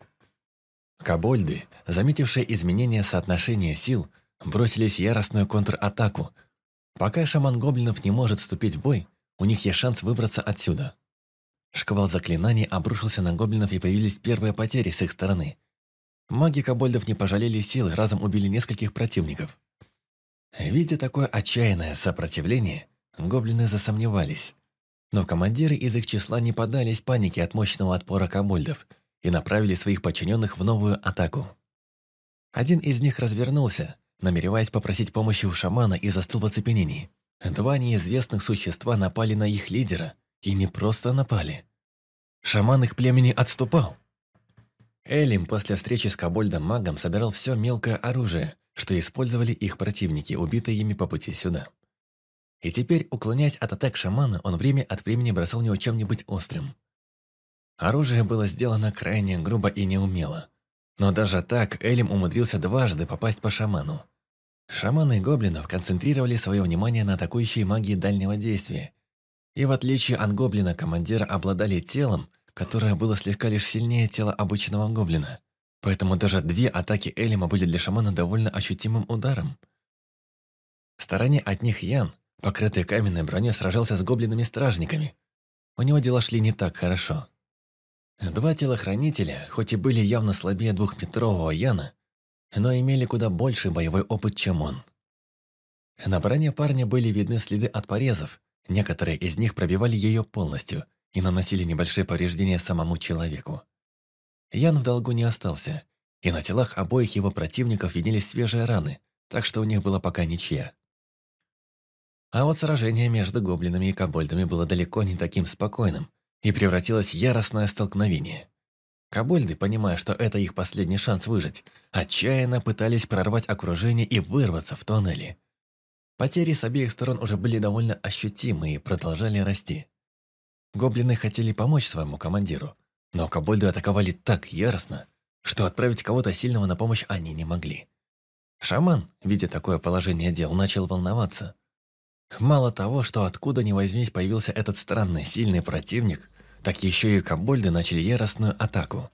[SPEAKER 2] Кобольды, заметившие изменение соотношения сил, бросились в яростную контратаку, Пока шаман гоблинов не может вступить в бой, у них есть шанс выбраться отсюда. Шквал заклинаний обрушился на гоблинов и появились первые потери с их стороны. Маги кобольдов не пожалели сил и разом убили нескольких противников. Видя такое отчаянное сопротивление, гоблины засомневались. Но командиры из их числа не поддались панике от мощного отпора кобольдов и направили своих подчиненных в новую атаку. Один из них развернулся, намереваясь попросить помощи у шамана и застыл в оцепенении. Два неизвестных существа напали на их лидера, и не просто напали. Шаман их племени отступал. Элим после встречи с Кобольдом-магом собирал все мелкое оружие, что использовали их противники, убитые ими по пути сюда. И теперь, уклоняясь от атак шамана, он время от времени бросал него чем-нибудь острым. Оружие было сделано крайне грубо и неумело. Но даже так Элим умудрился дважды попасть по шаману. Шаманы гоблинов концентрировали свое внимание на атакующей магии дальнего действия. И в отличие от гоблина, командира обладали телом, которое было слегка лишь сильнее тела обычного гоблина. Поэтому даже две атаки Элима были для шамана довольно ощутимым ударом. В стороне от них Ян, покрытый каменной броней, сражался с гоблинами-стражниками. У него дела шли не так хорошо. Два телохранителя, хоть и были явно слабее двухметрового Яна, но имели куда больше боевой опыт, чем он. На броне парня были видны следы от порезов, некоторые из них пробивали ее полностью и наносили небольшие повреждения самому человеку. Ян в долгу не остался, и на телах обоих его противников виднелись свежие раны, так что у них была пока ничья. А вот сражение между гоблинами и кобольдами было далеко не таким спокойным и превратилось в яростное столкновение. Кобольды, понимая, что это их последний шанс выжить, отчаянно пытались прорвать окружение и вырваться в тоннели. Потери с обеих сторон уже были довольно ощутимы и продолжали расти. Гоблины хотели помочь своему командиру, но кобольды атаковали так яростно, что отправить кого-то сильного на помощь они не могли. Шаман, видя такое положение дел, начал волноваться – Мало того, что откуда ни возьмись появился этот странный, сильный противник, так еще и кобольды начали яростную атаку.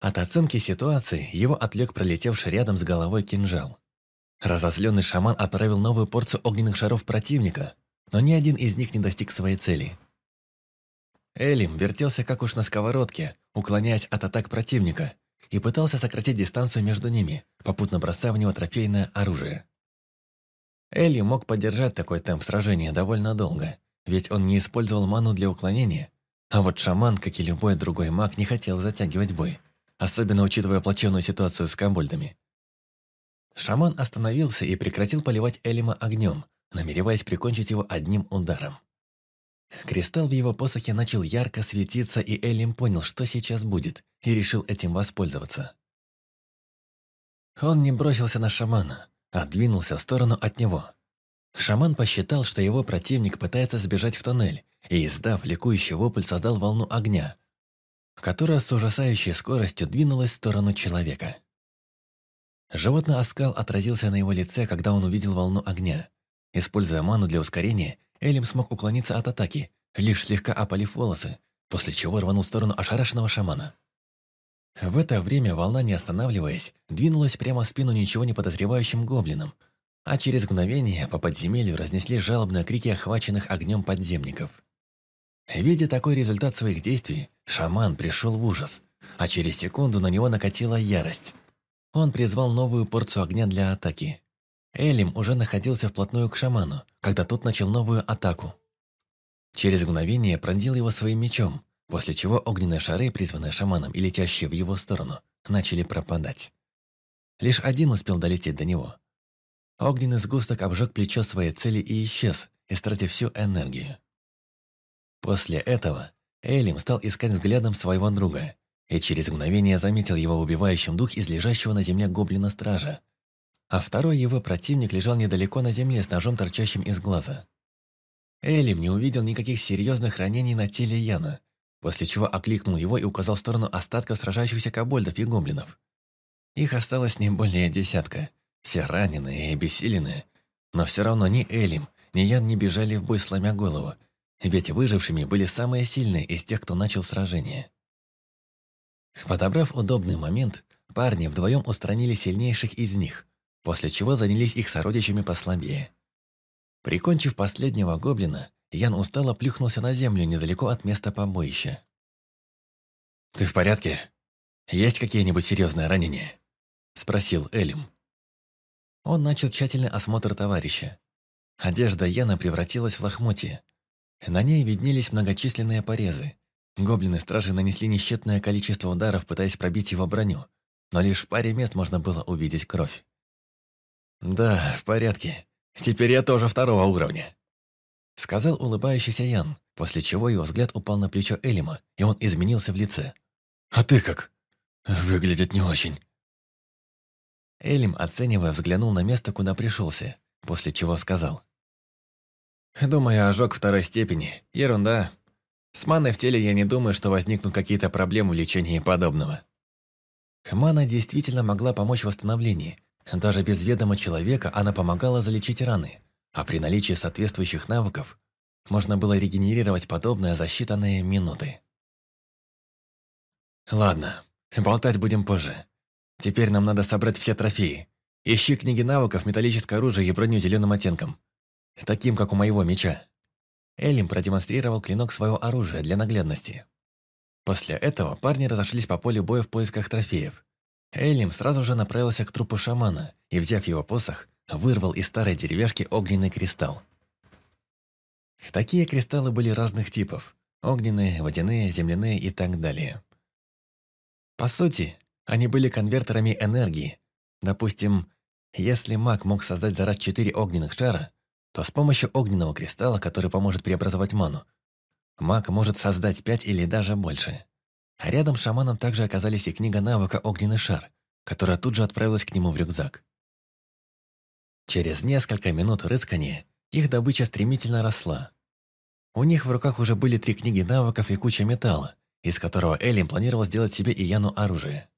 [SPEAKER 2] От оценки ситуации его отвлек пролетевший рядом с головой кинжал. Разозленный шаман отправил новую порцию огненных шаров противника, но ни один из них не достиг своей цели. Элим вертелся как уж на сковородке, уклоняясь от атак противника, и пытался сократить дистанцию между ними, попутно бросая в него трофейное оружие. Элли мог поддержать такой темп сражения довольно долго, ведь он не использовал ману для уклонения, а вот шаман, как и любой другой маг, не хотел затягивать бой, особенно учитывая плачевную ситуацию с комбольдами. Шаман остановился и прекратил поливать Элима огнем, намереваясь прикончить его одним ударом. Кристалл в его посохе начал ярко светиться, и Элим понял, что сейчас будет, и решил этим воспользоваться. Он не бросился на шамана, а двинулся в сторону от него. Шаман посчитал, что его противник пытается сбежать в тоннель, и, издав ликующий вопль, создал волну огня, которая с ужасающей скоростью двинулась в сторону человека. Животный оскал отразился на его лице, когда он увидел волну огня. Используя ману для ускорения, Элим смог уклониться от атаки, лишь слегка опалив волосы, после чего рванул в сторону ошарашенного шамана. В это время волна, не останавливаясь, двинулась прямо в спину ничего не подозревающим гоблинам, а через мгновение по подземелью разнесли жалобные крики охваченных огнем подземников. Видя такой результат своих действий, шаман пришел в ужас, а через секунду на него накатила ярость. Он призвал новую порцию огня для атаки. Элим уже находился вплотную к шаману, когда тот начал новую атаку. Через мгновение пронзил его своим мечом, после чего огненные шары, призванные шаманом и летящие в его сторону, начали пропадать. Лишь один успел долететь до него. Огненный сгусток обжег плечо своей цели и исчез, истратив всю энергию. После этого Элим стал искать взглядом своего друга и через мгновение заметил его убивающим дух из лежащего на земле гоблина-стража. А второй его противник лежал недалеко на земле с ножом, торчащим из глаза. Элим не увидел никаких серьезных ранений на теле Яна, после чего окликнул его и указал в сторону остатков сражающихся кобольдов и гоблинов. Их осталось не более десятка, все раненые и обессиленные, но все равно ни Элим, ни Ян не бежали в бой, сломя голову, ведь выжившими были самые сильные из тех, кто начал сражение. Подобрав удобный момент, парни вдвоем устранили сильнейших из них, после чего занялись их сородичами послабее. Прикончив последнего гоблина, Ян устало плюхнулся на землю недалеко от места побоища. «Ты в порядке? Есть какие-нибудь серьезные ранения?» – спросил Элим. Он начал тщательный осмотр товарища. Одежда Яна превратилась в лохмотье. На ней виднелись многочисленные порезы. Гоблины-стражи нанесли несчетное количество ударов, пытаясь пробить его броню, но лишь в паре мест можно было увидеть кровь. «Да, в порядке. Теперь я тоже второго уровня», Сказал улыбающийся Ян, после чего его взгляд упал на плечо Элима, и он изменился в лице. «А ты как?» «Выглядит не очень». Элим, оценивая, взглянул на место, куда пришелся, после чего сказал. «Думаю, ожог второй степени. Ерунда. С маной в теле я не думаю, что возникнут какие-то проблемы в лечении подобного». Мана действительно могла помочь в восстановлении. Даже без ведома человека она помогала залечить раны а при наличии соответствующих навыков можно было регенерировать подобное за считанные минуты. Ладно, болтать будем позже. Теперь нам надо собрать все трофеи. Ищи книги навыков, металлическое оружие и броню зеленым оттенком. Таким, как у моего меча. Элим продемонстрировал клинок своего оружия для наглядности. После этого парни разошлись по полю боя в поисках трофеев. Элим сразу же направился к трупу шамана и, взяв его посох, вырвал из старой деревяшки огненный кристалл. Такие кристаллы были разных типов – огненные, водяные, земляные и так далее. По сути, они были конвертерами энергии. Допустим, если маг мог создать за раз четыре огненных шара, то с помощью огненного кристалла, который поможет преобразовать ману, маг может создать пять или даже больше. А рядом с шаманом также оказались и книга навыка «Огненный шар», которая тут же отправилась к нему в рюкзак. Через несколько минут рыскания их добыча стремительно росла. У них в руках уже были три книги навыков и куча металла, из которого Эллим планировал сделать себе и Яну оружие.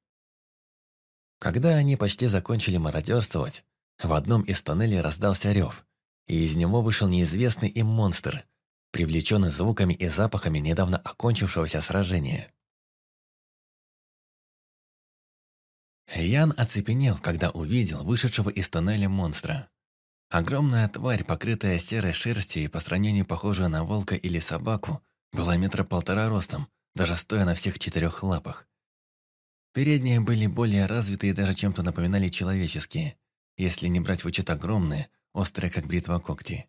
[SPEAKER 2] Когда они почти закончили мародерствовать, в одном из тоннелей раздался рев, и из него вышел неизвестный им монстр, привлеченный звуками и запахами недавно окончившегося сражения. Ян оцепенел, когда увидел вышедшего из тоннеля монстра. Огромная тварь, покрытая серой шерстью и по сравнению похожая на волка или собаку, была метра полтора ростом, даже стоя на всех четырех лапах. Передние были более развитые и даже чем-то напоминали человеческие, если не брать в учет огромные, острые как бритва когти.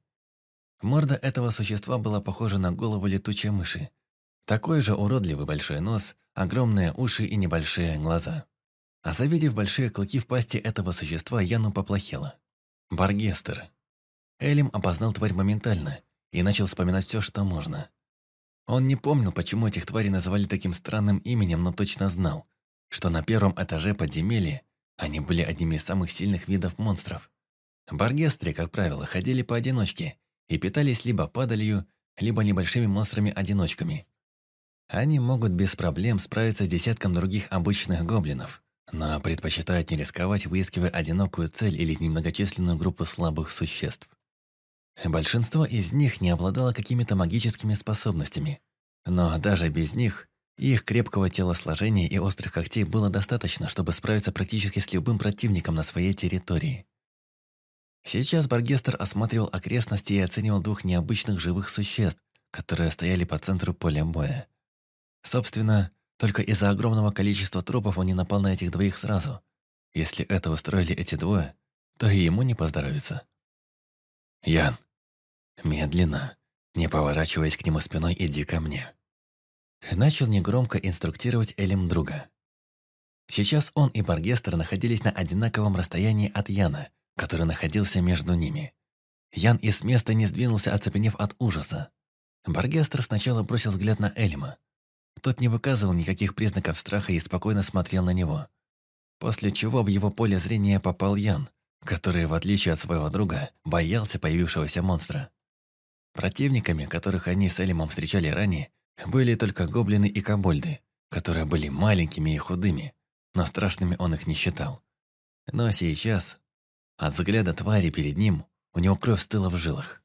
[SPEAKER 2] Морда этого существа была похожа на голову летучей мыши. Такой же уродливый большой нос, огромные уши и небольшие глаза. А завидев большие клыки в пасти этого существа, Яну поплохело. Баргестер. Элим опознал тварь моментально и начал вспоминать все, что можно. Он не помнил, почему этих тварей называли таким странным именем, но точно знал, что на первом этаже подземелья они были одними из самых сильных видов монстров. Баргестры, как правило, ходили поодиночке и питались либо падалью, либо небольшими монстрами-одиночками. Они могут без проблем справиться с десятком других обычных гоблинов, но предпочитают не рисковать, выискивая одинокую цель или немногочисленную группу слабых существ. Большинство из них не обладало какими-то магическими способностями, но даже без них их крепкого телосложения и острых когтей было достаточно, чтобы справиться практически с любым противником на своей территории. Сейчас Баргестер осматривал окрестности и оценивал двух необычных живых существ, которые стояли по центру поля боя. Собственно, только из-за огромного количества трупов он не напал на этих двоих сразу. Если это устроили эти двое, то и ему не поздоровится. «Ян, медленно, не поворачиваясь к нему спиной, иди ко мне». Начал негромко инструктировать Элем друга. Сейчас он и Баргестер находились на одинаковом расстоянии от Яна, который находился между ними. Ян и с места не сдвинулся, оцепенев от ужаса. Баргестер сначала бросил взгляд на Эльма, тот не выказывал никаких признаков страха и спокойно смотрел на него. После чего в его поле зрения попал Ян, который, в отличие от своего друга, боялся появившегося монстра. Противниками, которых они с Элимом встречали ранее, были только гоблины и кобольды, которые были маленькими и худыми, но страшными он их не считал. Но сейчас, от взгляда твари перед ним, у него кровь стыла в жилах.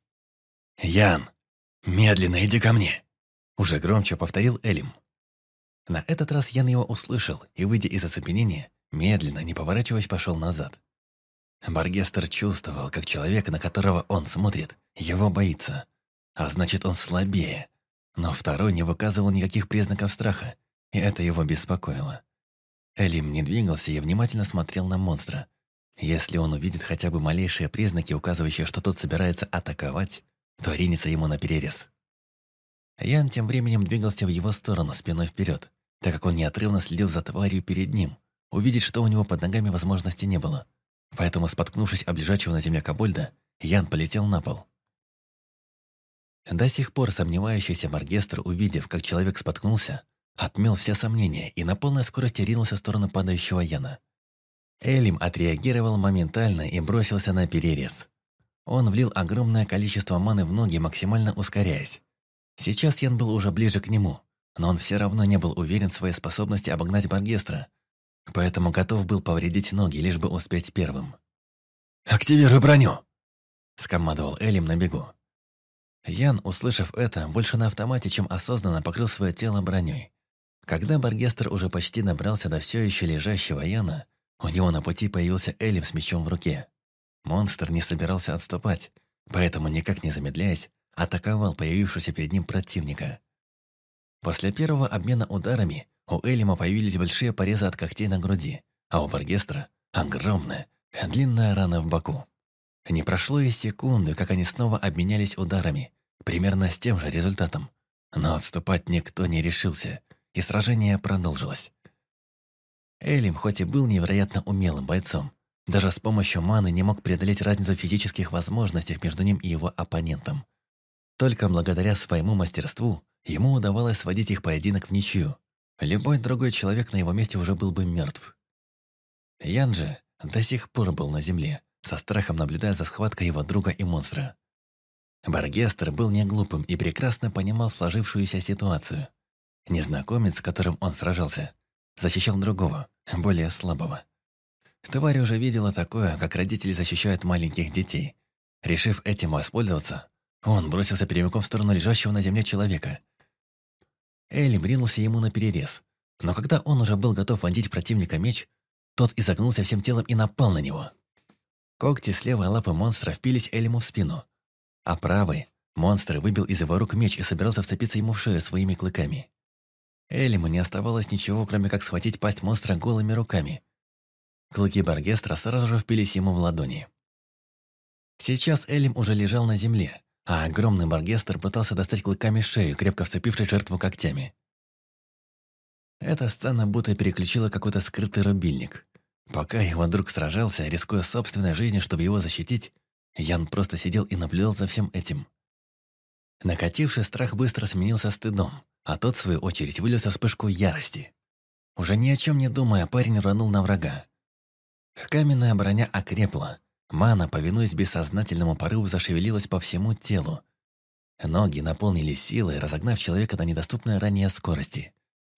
[SPEAKER 2] «Ян, медленно иди ко мне!» Уже громче повторил Элим. На этот раз Ян его услышал и, выйдя из оцепенения, медленно, не поворачиваясь, пошел назад. Баргестер чувствовал, как человек, на которого он смотрит, его боится. А значит, он слабее. Но второй не выказывал никаких признаков страха, и это его беспокоило. Элим не двигался и внимательно смотрел на монстра. Если он увидит хотя бы малейшие признаки, указывающие, что тот собирается атаковать, то ринется ему на перерез. Ян тем временем двигался в его сторону, спиной вперед, так как он неотрывно следил за тварью перед ним. Увидеть, что у него под ногами, возможности не было. Поэтому, споткнувшись об лежачего на земле кобольда, Ян полетел на пол. До сих пор сомневающийся Маргестр, увидев, как человек споткнулся, отмел все сомнения и на полной скорости ринулся в сторону падающего Яна. Элим отреагировал моментально и бросился на перерез. Он влил огромное количество маны в ноги, максимально ускоряясь. Сейчас Ян был уже ближе к нему, но он все равно не был уверен в своей способности обогнать Баргестра, поэтому готов был повредить ноги, лишь бы успеть первым. «Активируй броню!» – скомандовал Элим на бегу. Ян, услышав это, больше на автомате, чем осознанно покрыл свое тело броней. Когда Баргестер уже почти набрался до все еще лежащего Яна, у него на пути появился Элим с мечом в руке. Монстр не собирался отступать, поэтому, никак не замедляясь, атаковал появившегося перед ним противника. После первого обмена ударами у Элима появились большие порезы от когтей на груди, а у Баргестра огромная, длинная рана в боку. Не прошло и секунды, как они снова обменялись ударами, примерно с тем же результатом. Но отступать никто не решился, и сражение продолжилось. Элим хоть и был невероятно умелым бойцом, даже с помощью маны не мог преодолеть разницу в физических возможностях между ним и его оппонентом. Только благодаря своему мастерству ему удавалось сводить их поединок в ничью. Любой другой человек на его месте уже был бы мертв. Ян же до сих пор был на земле, со страхом наблюдая за схваткой его друга и монстра. Баргестер был не глупым и прекрасно понимал сложившуюся ситуацию. Незнакомец, с которым он сражался, защищал другого, более слабого. Тварь уже видела такое, как родители защищают маленьких детей. Решив этим воспользоваться, он бросился прямиком в сторону лежащего на земле человека. Элли бринулся ему на перерез, но когда он уже был готов вонзить противника меч, тот изогнулся всем телом и напал на него. Когти с левой лапы монстра впились Элиму в спину, а правый монстр выбил из его рук меч и собирался вцепиться ему в шею своими клыками. Элиму не оставалось ничего, кроме как схватить пасть монстра голыми руками. Клыки Баргестра сразу же впились ему в ладони. Сейчас Элим уже лежал на земле, а огромный Баргестр пытался достать клыками шею, крепко вцепившись жертву когтями. Эта сцена будто переключила какой-то скрытый рубильник. Пока его друг сражался, рискуя собственной жизнью, чтобы его защитить, Ян просто сидел и наблюдал за всем этим. Накативший страх быстро сменился стыдом, а тот, в свою очередь, вылез в вспышку ярости. Уже ни о чем не думая, парень рванул на врага. Каменная броня окрепла. Мана, повинуясь бессознательному порыву, зашевелилась по всему телу. Ноги наполнились силой, разогнав человека до недоступной ранее скорости.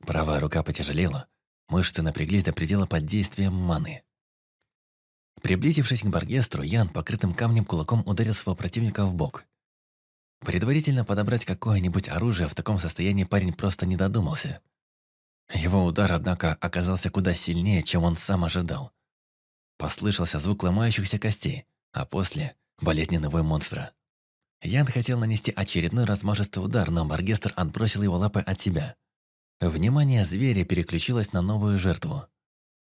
[SPEAKER 2] Правая рука потяжелела, мышцы напряглись до предела под действием маны. Приблизившись к Баргестру, Ян покрытым камнем кулаком ударил своего противника в бок. Предварительно подобрать какое-нибудь оружие в таком состоянии парень просто не додумался. Его удар, однако, оказался куда сильнее, чем он сам ожидал. Послышался звук ломающихся костей, а после — болезненный вой монстра. Ян хотел нанести очередной размашистый удар, но Баргестр отбросил его лапы от себя. Внимание зверя переключилось на новую жертву.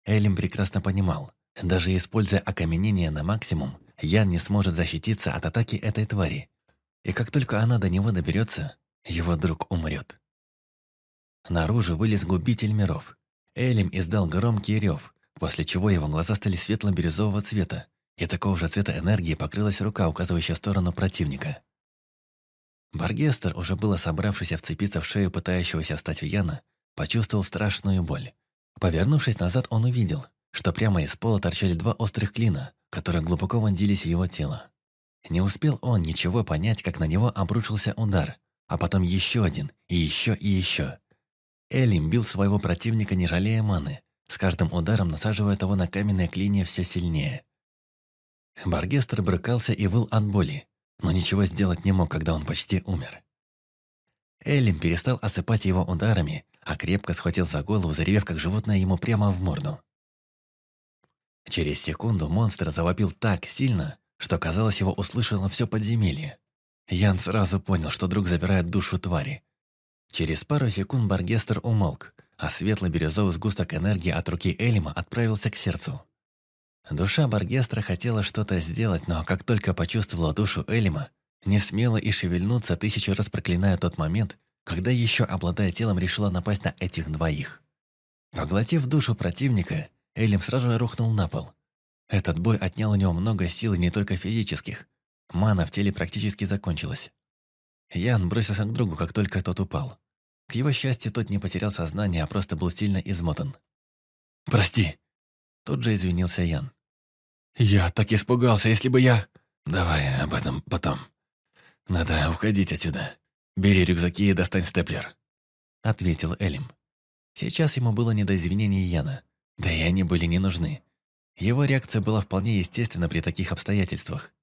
[SPEAKER 2] Элим прекрасно понимал, даже используя окаменение на максимум, Ян не сможет защититься от атаки этой твари. И как только она до него доберется, его друг умрет. Наружу вылез губитель миров. Элим издал громкий рев, после чего его глаза стали светло-бирюзового цвета, и такого же цвета энергии покрылась рука, указывающая в сторону противника. Баргестер, уже было собравшийся вцепиться в шею пытающегося встать в Яна, почувствовал страшную боль. Повернувшись назад, он увидел, что прямо из пола торчали два острых клина, которые глубоко вонзились в его тело. Не успел он ничего понять, как на него обрушился удар, а потом еще один, и еще, и еще. Элим бил своего противника, не жалея маны, с каждым ударом насаживая того на каменное клинья все сильнее. Баргестр брыкался и выл от боли, но ничего сделать не мог, когда он почти умер. Элим перестал осыпать его ударами, а крепко схватил за голову, заревев как животное ему прямо в морду. Через секунду монстр завопил так сильно, что, казалось, его услышало все подземелье. Ян сразу понял, что друг забирает душу твари. Через пару секунд Баргестер умолк, а светло-бирюзовый сгусток энергии от руки Элима отправился к сердцу. Душа Баргестра хотела что-то сделать, но как только почувствовала душу Элима, не смела и шевельнуться, тысячу раз проклиная тот момент, когда еще, обладая телом, решила напасть на этих двоих. Поглотив душу противника, Элим сразу рухнул на пол. Этот бой отнял у него много сил, не только физических. Мана в теле практически закончилась. Ян бросился к другу, как только тот упал. К его счастью, тот не потерял сознание, а просто был сильно измотан. «Прости!» Тут же извинился Ян. «Я так испугался, если бы я...» «Давай об этом потом. Надо уходить отсюда. Бери рюкзаки и достань степлер», — ответил Элим. Сейчас ему было не до извинений Яна, да и они были не нужны. Его реакция была вполне естественна при таких обстоятельствах.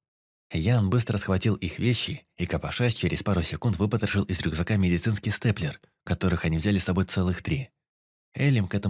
[SPEAKER 2] Ян быстро схватил их вещи и, копошась, через пару секунд выпотрошил из рюкзака медицинский степлер, которых они взяли с собой целых три. Элим к этому